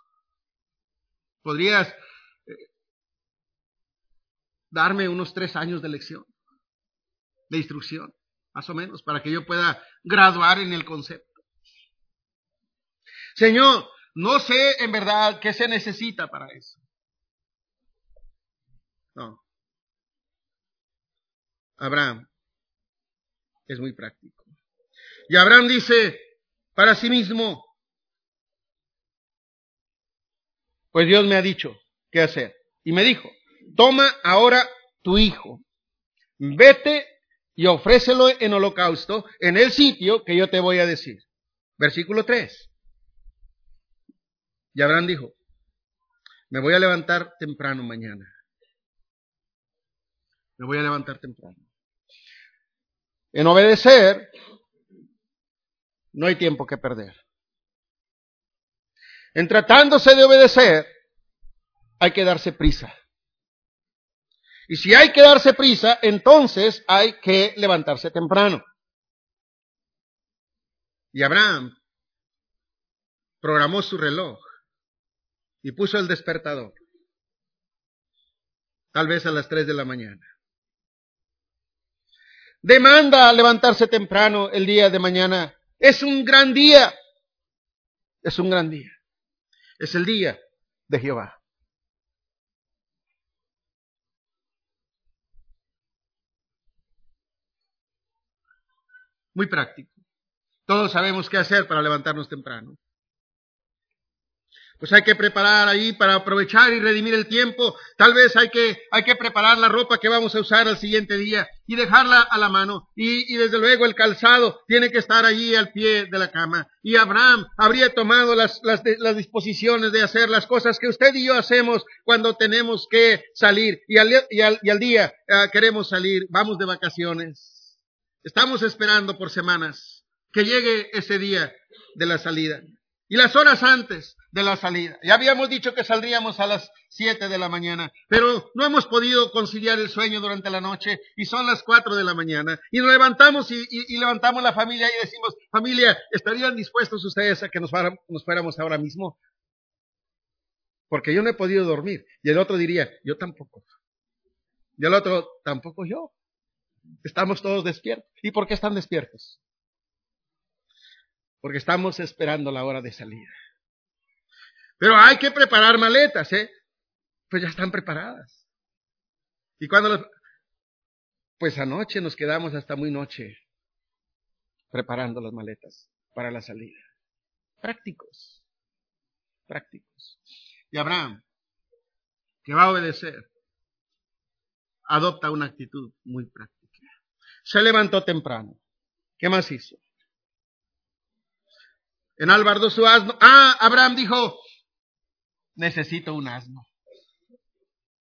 ¿Podrías eh, darme unos tres años de lección? De instrucción, más o menos, para que yo pueda graduar en el concepto. Señor, no sé en verdad qué se necesita para eso. No. Abraham es muy práctico. Y Abraham dice para sí mismo, pues Dios me ha dicho qué hacer. Y me dijo, toma ahora tu hijo, vete y ofrécelo en holocausto en el sitio que yo te voy a decir. Versículo 3. Y Abraham dijo, me voy a levantar temprano mañana. Me voy a levantar temprano. En obedecer, no hay tiempo que perder. En tratándose de obedecer, hay que darse prisa. Y si hay que darse prisa, entonces hay que levantarse temprano. Y Abraham programó su reloj y puso el despertador, tal vez a las tres de la mañana. Demanda levantarse temprano el día de mañana. Es un gran día. Es un gran día. Es el día de Jehová. Muy práctico. Todos sabemos qué hacer para levantarnos temprano. Pues hay que preparar ahí para aprovechar y redimir el tiempo. Tal vez hay que, hay que preparar la ropa que vamos a usar al siguiente día y dejarla a la mano. Y, desde luego el calzado tiene que estar allí al pie de la cama. Y Abraham habría tomado las, las, las disposiciones de hacer las cosas que usted y yo hacemos cuando tenemos que salir. Y al, y al, y al día ah, queremos salir, vamos de vacaciones. Estamos esperando por semanas que llegue ese día de la salida. Y las horas antes de la salida. Ya habíamos dicho que saldríamos a las siete de la mañana, pero no hemos podido conciliar el sueño durante la noche y son las cuatro de la mañana. Y nos levantamos y, levantamos la familia y decimos, familia, ¿estarían dispuestos ustedes a que nos, nos fuéramos ahora mismo? Porque yo no he podido dormir. Y el otro diría, yo tampoco. Y el otro, tampoco yo. Estamos todos despiertos. ¿Y por qué están despiertos? Porque estamos esperando la hora de salida. Pero hay que preparar maletas, ¿eh? Pues ya están preparadas. Y cuando los... Pues anoche nos quedamos hasta muy noche preparando las maletas para la salida. Prácticos. Prácticos. Y Abraham, que va a obedecer, adopta una actitud muy práctica. Se levantó temprano. ¿Qué más hizo? En Álvaro su asno. Ah, Abraham dijo, necesito un asno.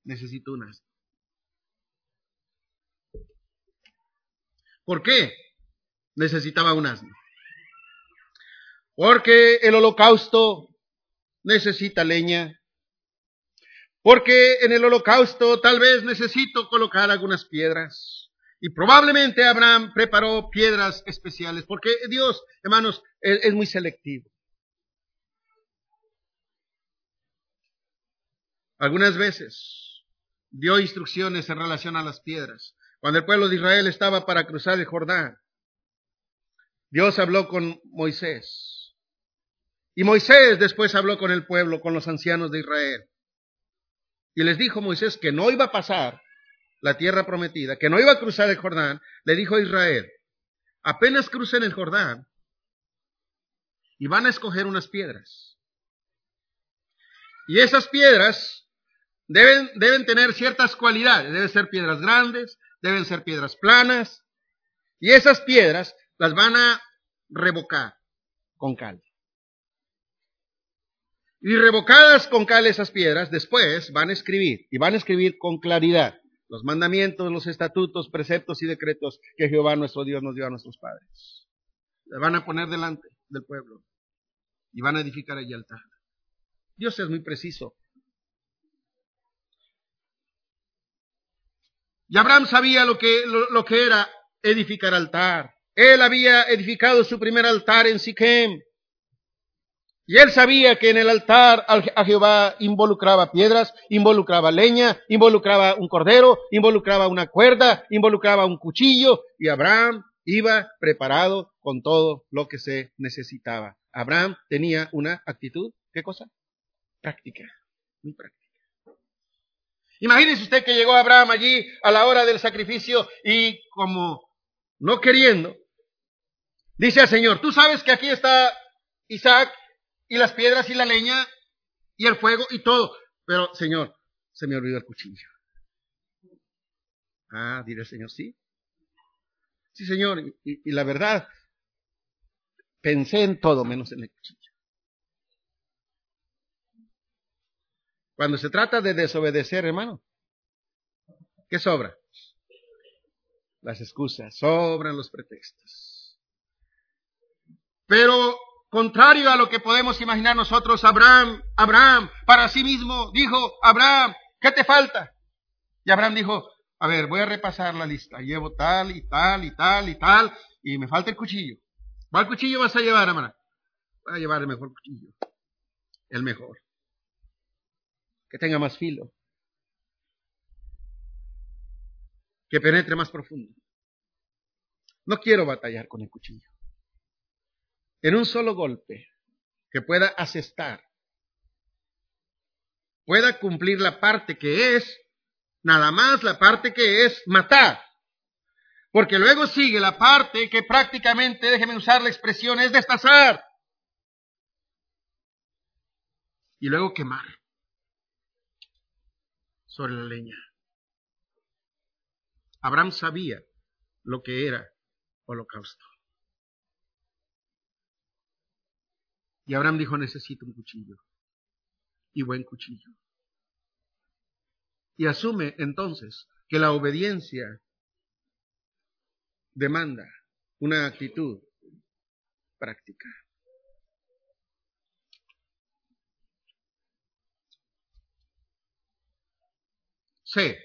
Necesito un asno. ¿Por qué necesitaba un asno? Porque el holocausto necesita leña. Porque en el holocausto tal vez necesito colocar algunas piedras. Y probablemente Abraham preparó piedras especiales, porque Dios, hermanos, es, muy selectivo. Algunas veces dio instrucciones en relación a las piedras. Cuando el pueblo de Israel estaba para cruzar el Jordán, Dios habló con Moisés. Y Moisés después habló con el pueblo, con los ancianos de Israel. Y les dijo Moisés que no iba a pasar la tierra prometida, que no iba a cruzar el Jordán, le dijo a Israel, apenas crucen el Jordán y van a escoger unas piedras. Y esas piedras deben, deben tener ciertas cualidades, deben ser piedras grandes, deben ser piedras planas, y esas piedras las van a revocar con cal. Y revocadas con cal esas piedras, después van a escribir, y van a escribir con claridad los mandamientos, los estatutos, preceptos y decretos que Jehová nuestro Dios nos dio a nuestros padres. Le van a poner delante del pueblo y van a edificar allí altar. Dios es muy preciso. Y Abraham sabía lo que, lo, que era edificar altar. Él había edificado su primer altar en Siquem. Y él sabía que en el altar a Jehová involucraba piedras, involucraba leña, involucraba un cordero, involucraba una cuerda, involucraba un cuchillo, y Abraham iba preparado con todo lo que se necesitaba. Abraham tenía una actitud, ¿qué cosa? Práctica, muy práctica. Imagínese usted que llegó Abraham allí a la hora del sacrificio y como no queriendo, dice al Señor, tú sabes que aquí está Isaac y las piedras y la leña y el fuego y todo. Pero, Señor, se me olvidó el cuchillo. Ah, diré el Señor, sí. Sí, Señor, y, la verdad, pensé en todo menos en el cuchillo. Cuando se trata de desobedecer, hermano, ¿qué sobra? Las excusas, sobran los pretextos. Pero Contrario a lo que podemos imaginar nosotros, Abraham, Abraham, para sí mismo dijo, Abraham, ¿qué te falta? Y Abraham dijo, a ver, voy a repasar la lista. Llevo tal y tal y tal y tal, y me falta el cuchillo. ¿Cuál cuchillo vas a llevar, hermana? Voy a llevar el mejor cuchillo. El mejor. Que tenga más filo. Que penetre más profundo. No quiero batallar con el cuchillo en un solo golpe que pueda asestar, pueda cumplir la parte que es, nada más la parte que es matar. Porque luego sigue la parte que prácticamente, déjeme usar la expresión, es destazar. Y luego quemar sobre la leña. Abraham sabía lo que era holocausto. Y Abraham dijo, necesito un cuchillo. Y buen cuchillo. Y asume entonces que la obediencia demanda una actitud práctica. C.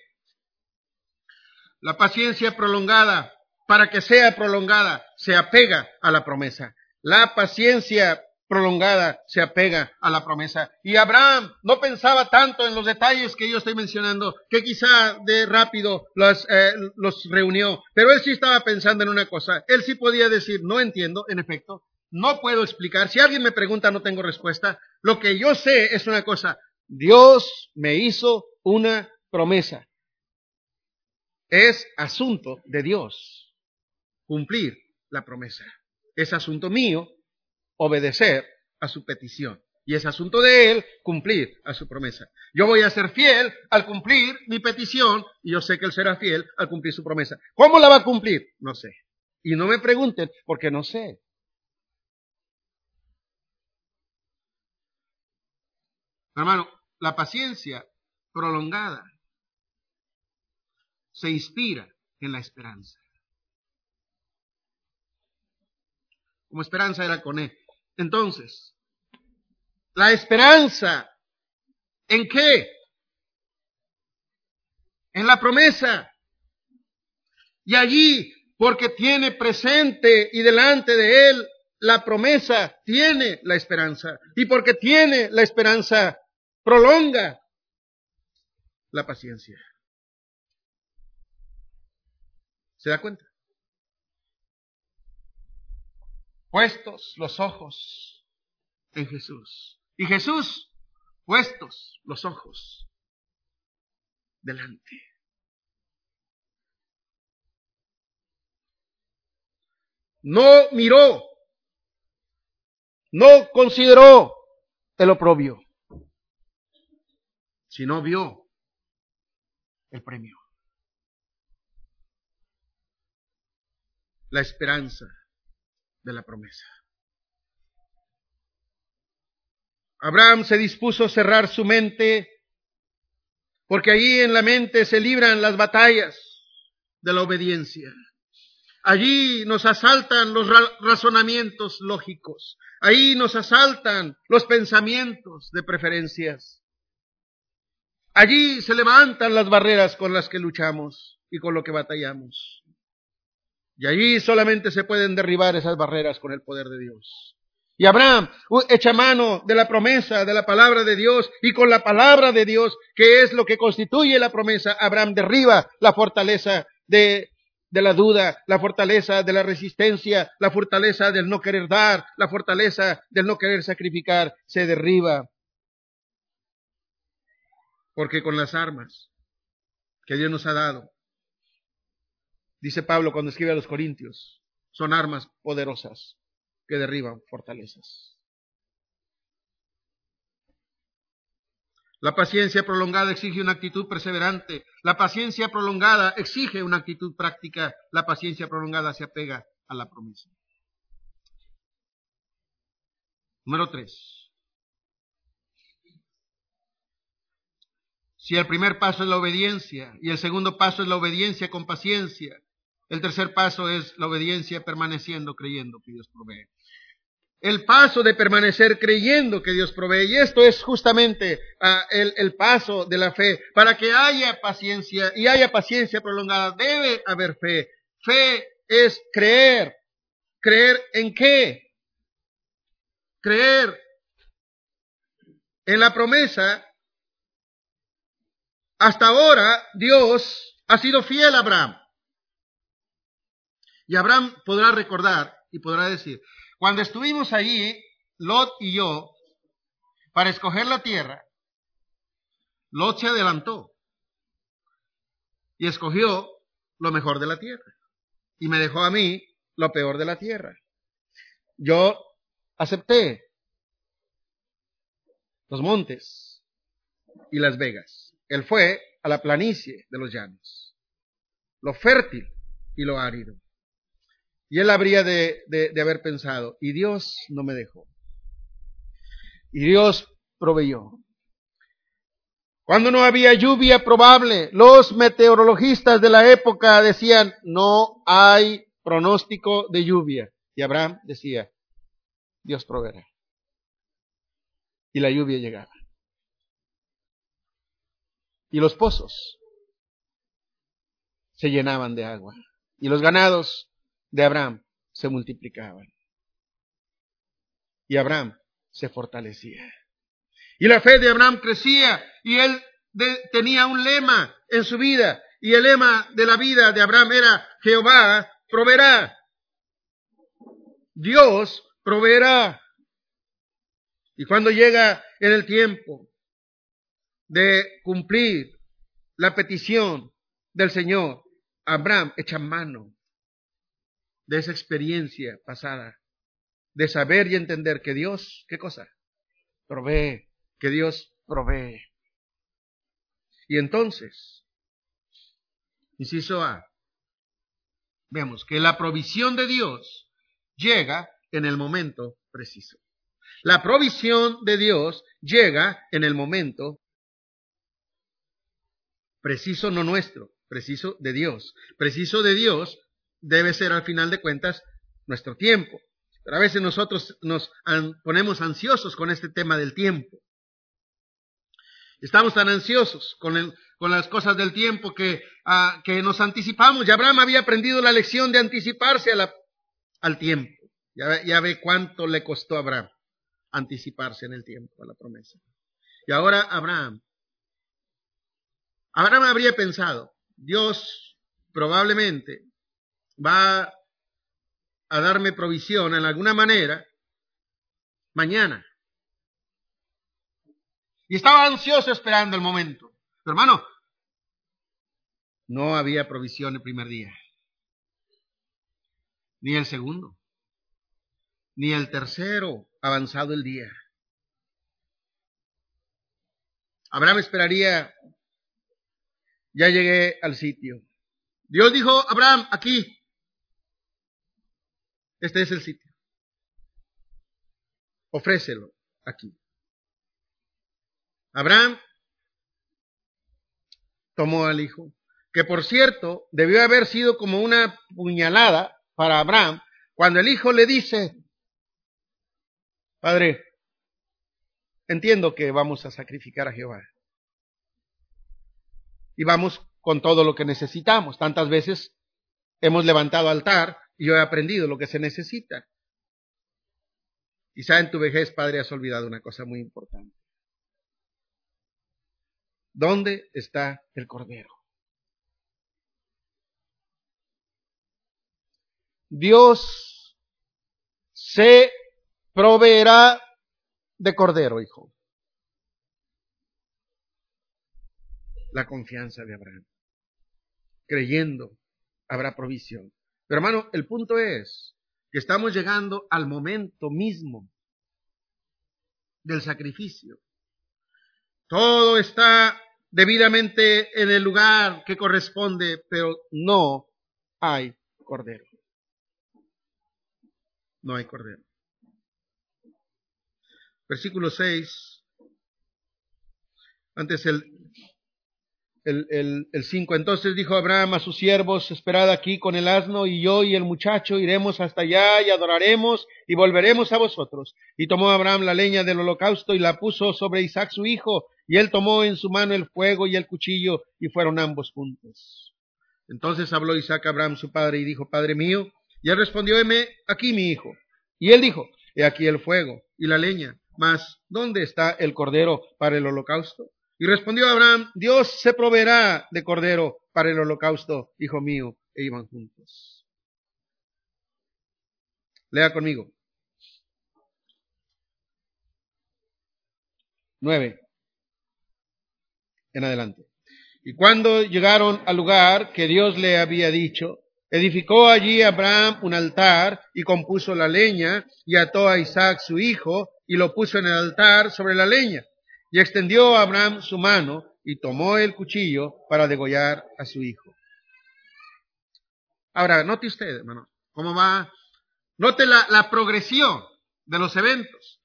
La paciencia prolongada, para que sea prolongada, se apega a la promesa. La paciencia prolongada se apega a la promesa. Y Abraham no pensaba tanto en los detalles que yo estoy mencionando, que quizá de rápido los, eh, los reunió, pero él sí estaba pensando en una cosa. Él sí podía decir, no entiendo, en efecto, no puedo explicar. Si alguien me pregunta, no tengo respuesta. Lo que yo sé es una cosa. Dios me hizo una promesa. Es asunto de Dios cumplir la promesa. Es asunto mío obedecer a su petición. Y es asunto de él cumplir a su promesa. Yo voy a ser fiel al cumplir mi petición y yo sé que él será fiel al cumplir su promesa. ¿Cómo la va a cumplir? No sé. Y no me pregunten porque no sé. Hermano, la paciencia prolongada se inspira en la esperanza. Como esperanza era con él. Entonces, la esperanza, ¿en qué? En la promesa. Y allí, porque tiene presente y delante de él la promesa, tiene la esperanza. Y porque tiene la esperanza, prolonga la paciencia. ¿Se da cuenta? Puestos los ojos en Jesús. Y Jesús, puestos los ojos delante. No miró, no consideró el oprobio si no vio el premio. La esperanza de la promesa. Abraham se dispuso a cerrar su mente porque allí en la mente se libran las batallas de la obediencia. Allí nos asaltan los razonamientos lógicos. Ahí nos asaltan los pensamientos de preferencias. Allí se levantan las barreras con las que luchamos y con lo que batallamos. Y allí solamente se pueden derribar esas barreras con el poder de Dios. Y Abraham echa mano de la promesa, de la palabra de Dios, y con la palabra de Dios, que es lo que constituye la promesa, Abraham derriba la fortaleza de, de la duda, la fortaleza de la resistencia, la fortaleza del no querer dar, la fortaleza del no querer sacrificar, se derriba porque con las armas que Dios nos ha dado, dice Pablo cuando escribe a los Corintios, son armas poderosas que derriban fortalezas. La paciencia prolongada exige una actitud perseverante. La paciencia prolongada exige una actitud práctica. La paciencia prolongada se apega a la promesa. Número tres. Si el primer paso es la obediencia y el segundo paso es la obediencia con paciencia, el tercer paso es la obediencia permaneciendo creyendo que Dios provee. El paso de permanecer creyendo que Dios provee. Y esto es justamente ah, el, el paso de la fe. Para que haya paciencia y haya paciencia prolongada, debe haber fe. Fe es creer. ¿Creer en qué? Creer en la promesa hasta ahora Dios ha sido fiel a Abraham. Y Abraham podrá recordar y podrá decir, cuando estuvimos allí, Lot y yo, para escoger la tierra, Lot se adelantó y escogió lo mejor de la tierra y me dejó a mí lo peor de la tierra. Yo acepté los montes y las vegas. Él fue a la planicie de los llanos, lo fértil y lo árido. Y él habría de, haber pensado, y Dios no me dejó. Y Dios proveyó. Cuando no había lluvia probable, los meteorologistas de la época decían, no hay pronóstico de lluvia. Y Abraham decía, Dios proveerá. Y la lluvia llegaba y los pozos se llenaban de agua y los ganados de Abraham se multiplicaban. y Abraham se fortalecía. Y la fe de Abraham crecía y él tenía un lema en su vida y el lema de la vida de Abraham era Jehová proveerá. Dios proveerá. Y cuando llega en el tiempo de cumplir la petición del Señor, Abraham echa mano de esa experiencia pasada, de saber y entender que Dios, ¿qué cosa? Provee, que Dios provee. Y entonces, inciso A, vemos que la provisión de Dios llega en el momento preciso. La provisión de Dios llega en el momento preciso, no nuestro, preciso de Dios. Preciso de Dios debe ser al final de cuentas nuestro tiempo. Pero a veces nosotros nos ponemos ansiosos con este tema del tiempo. Estamos tan ansiosos con, con las cosas del tiempo que, ah, que, nos anticipamos. Y Abraham había aprendido la lección de anticiparse al tiempo. Ya, ya ve cuánto le costó a Abraham anticiparse en el tiempo a la promesa. Y ahora Abraham, Abraham habría pensado, Dios probablemente va a darme provisión en alguna manera mañana. Y estaba ansioso esperando el momento. hermano, no había provisión el primer día, ni el segundo, ni el tercero avanzado el día. Abraham esperaría, ya llegué al sitio. Dios dijo, Abraham, aquí, este es el sitio. Ofrécelo aquí. Abraham tomó al hijo, que por cierto debió haber sido como una puñalada para Abraham cuando el hijo le dice, Padre, entiendo que vamos a sacrificar a Jehová. Y vamos con todo lo que necesitamos. Tantas veces hemos levantado altar y yo he aprendido lo que se necesita. Quizá en tu vejez, Padre, has olvidado una cosa muy importante. ¿Dónde está el Cordero? Dios se proveerá de Cordero, hijo. La confianza de Abraham. Creyendo, habrá provisión. Hermano, el punto es que estamos llegando al momento mismo del sacrificio. Todo está debidamente en el lugar que corresponde, pero no hay cordero. No hay cordero. Versículo 6. Antes el, el, cinco. Entonces dijo Abraham a sus siervos, esperad aquí con el asno y yo y el muchacho iremos hasta allá y adoraremos y volveremos a vosotros. Y tomó Abraham la leña del holocausto y la puso sobre Isaac su hijo, y él tomó en su mano el fuego y el cuchillo, y fueron ambos juntos. Entonces habló Isaac a Abraham su padre y dijo, Padre mío, y él respondió, aquí mi hijo. Y él dijo, he aquí el fuego y la leña, mas ¿dónde está el cordero para el holocausto? Y respondió Abraham, Dios se proveerá de cordero para el holocausto, hijo mío, e iban juntos. Lea conmigo. Nueve. En adelante. Y cuando llegaron al lugar que Dios le había dicho, edificó allí Abraham un altar y compuso la leña y ató a Isaac su hijo y lo puso en el altar sobre la leña. Y extendió a Abraham su mano y tomó el cuchillo para degollar a su hijo. Ahora, note usted, hermano, cómo va. Note la, la progresión de los eventos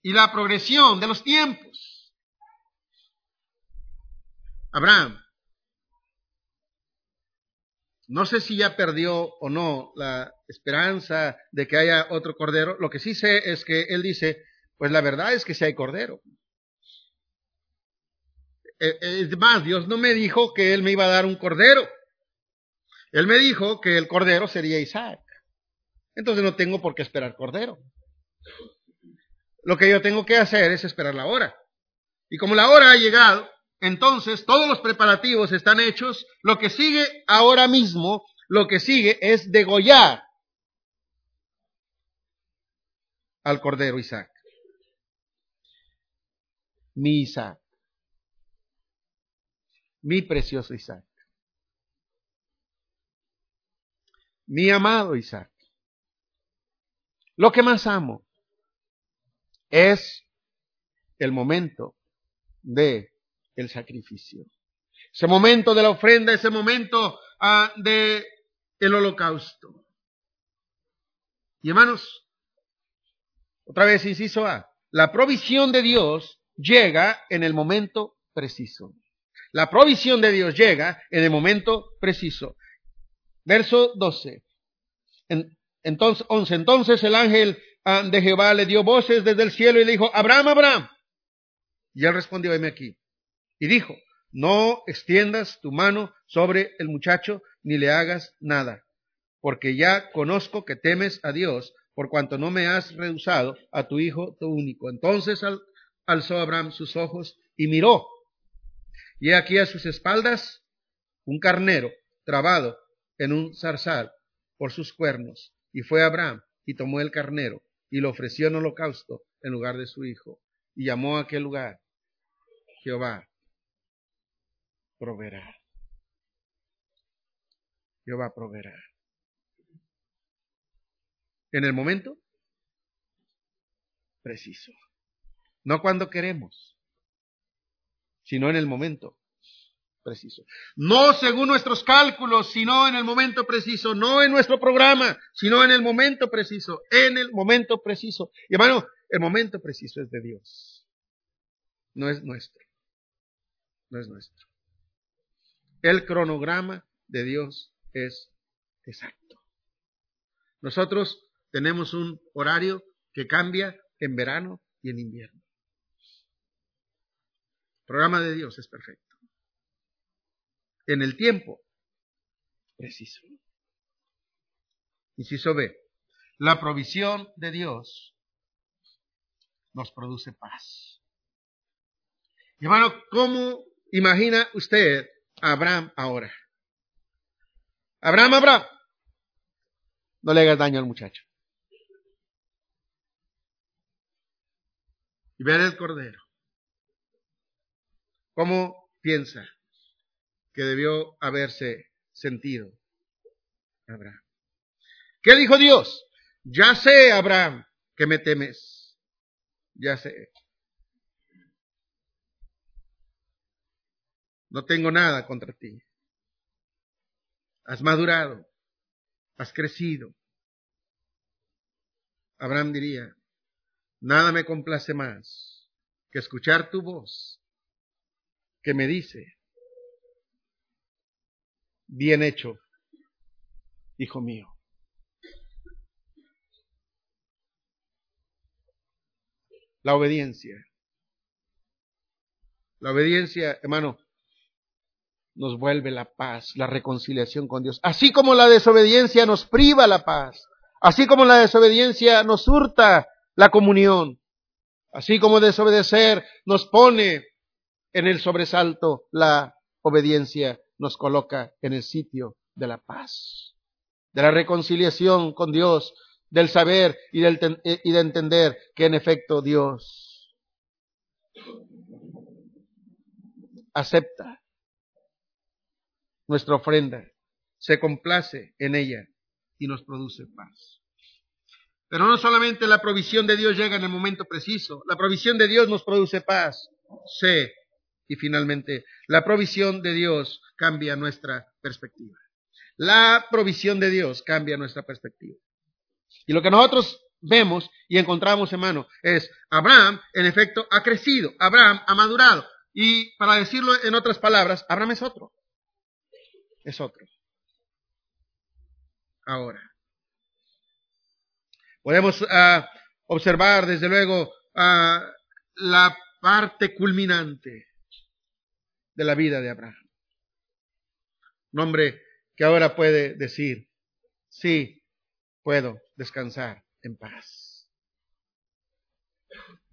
y la progresión de los tiempos. Abraham, no sé si ya perdió o no la esperanza de que haya otro cordero. Lo que sí sé es que él dice, pues la verdad es que si hay cordero. Eh, es más, Dios no me dijo que Él me iba a dar un cordero. Él me dijo que el cordero sería Isaac. Entonces no tengo por qué esperar cordero. lo que yo tengo que hacer es esperar la hora. Y como la hora ha llegado, entonces todos los preparativos están hechos. Lo que sigue ahora mismo, lo que sigue es degollar al cordero Isaac. Mi Isaac. Mi precioso Isaac. Mi amado Isaac. Lo que más amo es el momento de el sacrificio. Ese momento de la ofrenda, ese momento uh, de el holocausto. Y hermanos, otra vez inciso A, la provisión de Dios llega en el momento preciso. La provisión de Dios llega en el momento preciso. Verso 12. entonces, 11. Entonces el ángel ah, de Jehová le dio voces desde el cielo y le dijo, Abraham, Abraham. Y él respondió, veme aquí. Y dijo, no extiendas tu mano sobre el muchacho ni le hagas nada, porque ya conozco que temes a Dios, por cuanto no me has rehusado a tu hijo, tu único. Entonces alzó Abraham sus ojos y miró. Y aquí a sus espaldas un carnero trabado en un zarzal por sus cuernos. Y fue Abraham y tomó el carnero y lo ofreció en holocausto en lugar de su hijo. Y llamó a aquel lugar Jehová proveerá. Jehová proveerá. En el momento preciso. No cuando queremos, sino en el momento preciso. No según nuestros cálculos, sino en el momento preciso. No en nuestro programa, sino en el momento preciso. En el momento preciso. Y hermano, el momento preciso es de Dios. No es nuestro. No es nuestro. El cronograma de Dios es exacto. Nosotros tenemos un horario que cambia en verano y en invierno. Programa de Dios es perfecto. En el tiempo preciso. Inciso B. La provisión de Dios nos produce paz. hermano, ¿cómo imagina usted Abraham ahora. Abraham, Abraham. No le hagas daño al muchacho. Y ver el cordero. ¿Cómo piensa que debió haberse sentido Abraham? ¿Qué dijo Dios? Ya sé, Abraham, que me temes. Ya sé. No tengo nada contra ti. Has madurado, has crecido. Abraham diría, nada me complace más que escuchar tu voz que me dice, bien hecho, hijo mío. La obediencia. La obediencia, hermano, nos vuelve la paz, la reconciliación con Dios. Así como la desobediencia nos priva la paz, así como la desobediencia nos hurta la comunión, así como desobedecer nos pone en el sobresalto, la obediencia nos coloca en el sitio de la paz, de la reconciliación con Dios, del saber y, del, y de entender que en efecto Dios acepta nuestra ofrenda, se complace en ella y nos produce paz. Pero no solamente la provisión de Dios llega en el momento preciso, la provisión de Dios nos produce paz. Y finalmente, la provisión de Dios cambia nuestra perspectiva. La provisión de Dios cambia nuestra perspectiva. Y lo que nosotros vemos y encontramos, hermano, es Abraham, en efecto, ha crecido, Abraham ha madurado. Y para decirlo en otras palabras, Abraham es otro es otro. Ahora, podemos ah, observar desde luego ah, la parte culminante de la vida de Abraham. Un hombre que ahora puede decir, sí, puedo descansar en paz.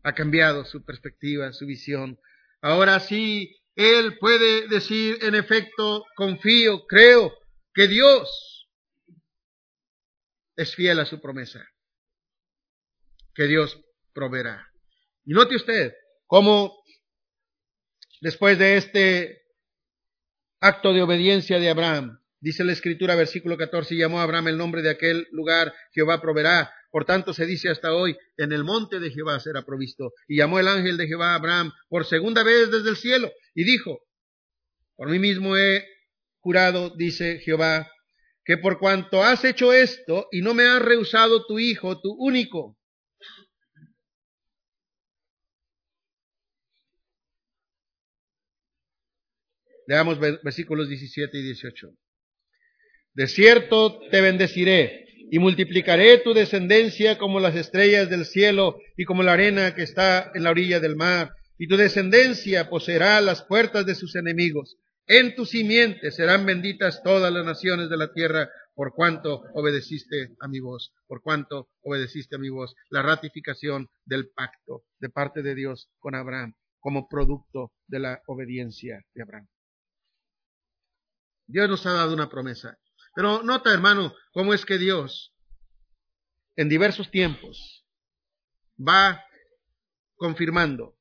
ha cambiado su perspectiva, su visión. Ahora sí, él puede decir, en efecto, confío, creo que Dios es fiel a su promesa, que Dios proveerá. Y note usted cómo después de este acto de obediencia de Abraham, dice la escritura versículo 14, llamó Abraham el nombre de aquel lugar, Jehová proveerá. Por tanto se dice hasta hoy, en el monte de Jehová será provisto. Y llamó el ángel de Jehová a Abraham por segunda vez desde el cielo y dijo, por mí mismo he jurado, dice Jehová, que por cuanto has hecho esto y no me has rehusado tu hijo, tu único, Leamos versículos 17 y 18. De cierto te bendeciré y multiplicaré tu descendencia como las estrellas del cielo y como la arena que está en la orilla del mar. Y tu descendencia poseerá las puertas de sus enemigos. En tu simiente serán benditas todas las naciones de la tierra por cuanto obedeciste a mi voz, por cuanto obedeciste a mi voz. La ratificación del pacto de parte de Dios con Abraham como producto de la obediencia de Abraham. Dios nos ha dado una promesa. Pero nota, hermano, cómo es que Dios, en diversos tiempos, va confirmando,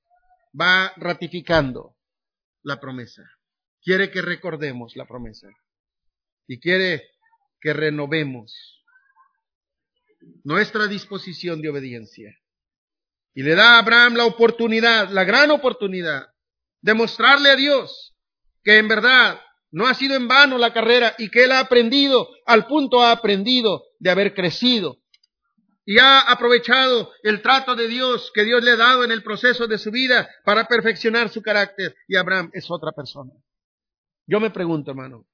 va ratificando la promesa. Quiere que recordemos la promesa. Y quiere que renovemos nuestra disposición de obediencia. Y le da a Abraham la oportunidad, la gran oportunidad, de mostrarle a Dios que en verdad no ha sido en vano la carrera y que él ha aprendido, al punto ha aprendido de haber crecido. Y ha aprovechado el trato de Dios que Dios le ha dado en el proceso de su vida para perfeccionar su carácter. Y Abraham es otra persona. Yo me pregunto, hermano,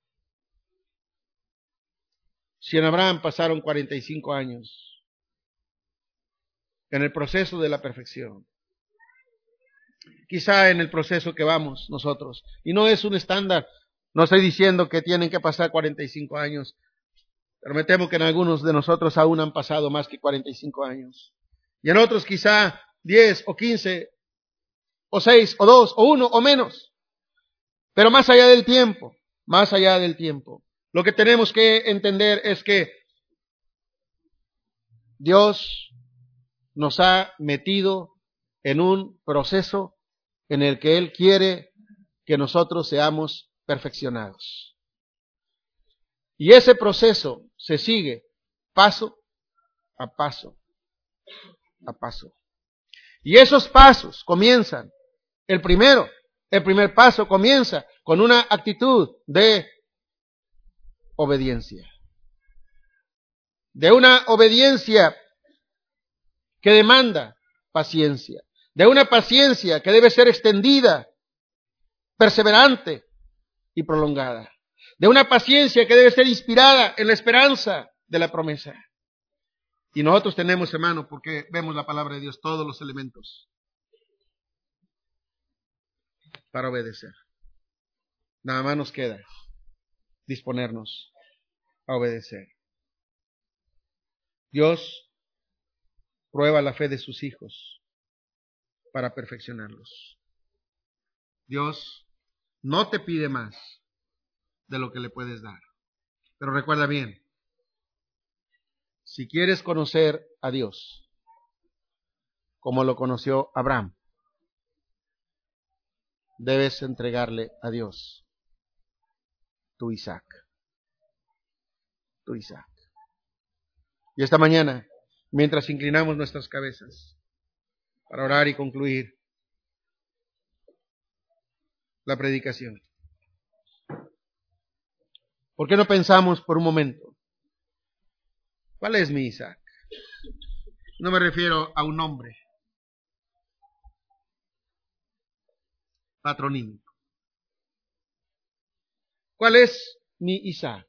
si en Abraham pasaron 45 años en el proceso de la perfección, quizá en el proceso que vamos nosotros, y no es un estándar no estoy diciendo que tienen que pasar 45 años, pero me temo que en algunos de nosotros aún han pasado más que 45 años. Y en otros quizá 10 o 15 o 6 o 2 o 1 o menos. Pero más allá del tiempo, más allá del tiempo, lo que tenemos que entender es que Dios nos ha metido en un proceso en el que Él quiere que nosotros seamos perfeccionados. Y ese proceso se sigue paso a paso, a paso. Y esos pasos comienzan, el primero, el primer paso comienza con una actitud de obediencia. De una obediencia que demanda paciencia. De una paciencia que debe ser extendida, perseverante, y prolongada, de una paciencia que debe ser inspirada en la esperanza de la promesa. Y nosotros tenemos, hermano, porque vemos la palabra de Dios, todos los elementos para obedecer. Nada más nos queda disponernos a obedecer. Dios prueba la fe de sus hijos para perfeccionarlos. Dios no te pide más de lo que le puedes dar. Pero recuerda bien, si quieres conocer a Dios, como lo conoció Abraham, debes entregarle a Dios tu Isaac. Tu Isaac. Y esta mañana, mientras inclinamos nuestras cabezas para orar y concluir, la predicación. ¿Por qué no pensamos por un momento? ¿Cuál es mi Isaac? No me refiero a un nombre patronímico. ¿Cuál es mi Isaac?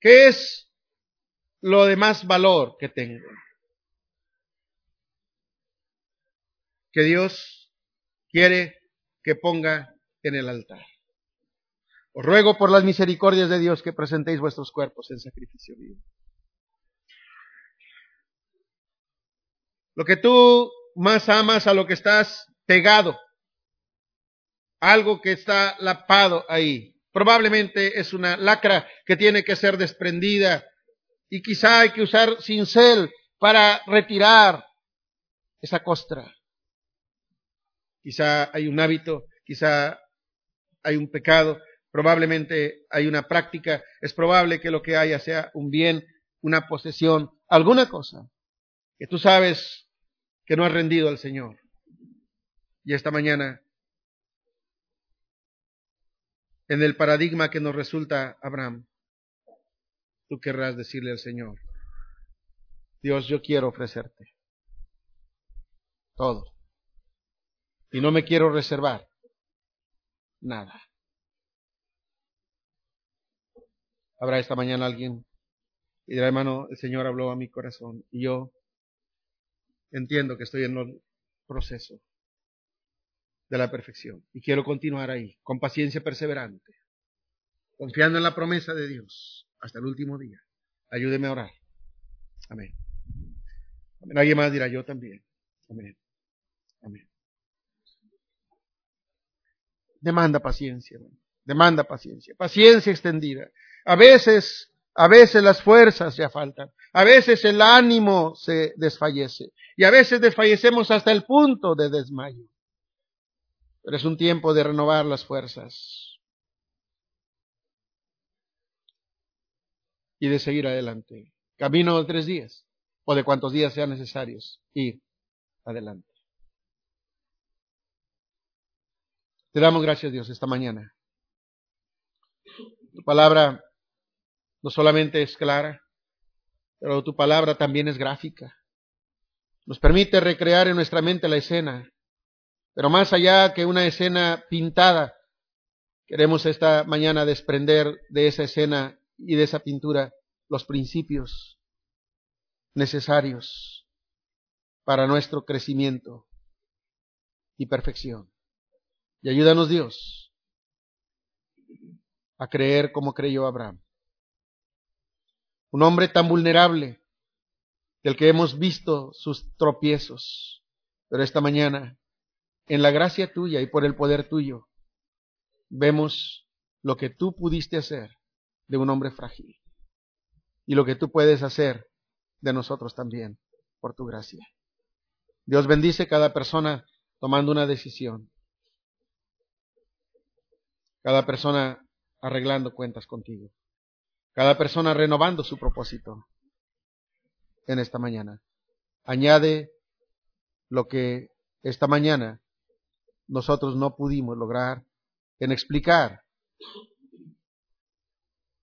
¿Qué es lo de más valor que tengo? Que Dios quiere que ponga en el altar. Os ruego por las misericordias de Dios que presentéis vuestros cuerpos en sacrificio vivo. Lo que tú más amas a lo que estás pegado, algo que está lapado ahí. Probablemente es una lacra que tiene que ser desprendida y quizá hay que usar cincel para retirar esa costra. Quizá hay un hábito, quizá hay un pecado, probablemente hay una práctica, es probable que lo que haya sea un bien, una posesión, alguna cosa que tú sabes que no has rendido al Señor. Y esta mañana, en el paradigma que nos resulta Abraham, tú querrás decirle al Señor, Dios, yo quiero ofrecerte todo. Y no me quiero reservar nada. Habrá esta mañana alguien y dirá, hermano, el Señor habló a mi corazón y yo entiendo que estoy en el proceso de la perfección y quiero continuar ahí, con paciencia perseverante, confiando en la promesa de Dios hasta el último día. Ayúdeme a orar. Amén. Nadie más dirá yo también. Amén. Amén. Demanda paciencia, demanda paciencia, paciencia extendida. A veces, a veces las fuerzas ya faltan, a veces el ánimo se desfallece y a veces desfallecemos hasta el punto de desmayo. Pero es un tiempo de renovar las fuerzas y de seguir adelante. Camino de tres días o de cuantos días sean necesarios. Ir adelante. Te damos gracias, Dios, esta mañana. Tu palabra no solamente es clara, pero tu palabra también es gráfica. Nos permite recrear en nuestra mente la escena, pero más allá que una escena pintada, queremos esta mañana desprender de esa escena y de esa pintura los principios necesarios para nuestro crecimiento y perfección. Y ayúdanos Dios a creer como creyó Abraham. Un hombre tan vulnerable del que hemos visto sus tropiezos. Pero esta mañana, en la gracia tuya y por el poder tuyo, vemos lo que tú pudiste hacer de un hombre frágil y lo que tú puedes hacer de nosotros también por tu gracia. Dios bendice cada persona tomando una decisión cada persona arreglando cuentas contigo, cada persona renovando su propósito en esta mañana. Añade lo que esta mañana nosotros no pudimos lograr en explicar.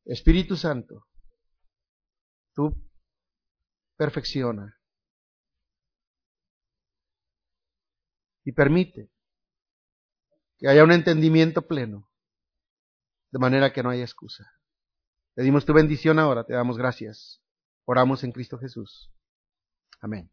Espíritu Santo, tú perfecciona y permite que haya un entendimiento pleno de manera que no haya excusa. Te dimos tu bendición ahora, te damos gracias. Oramos en Cristo Jesús. Amén.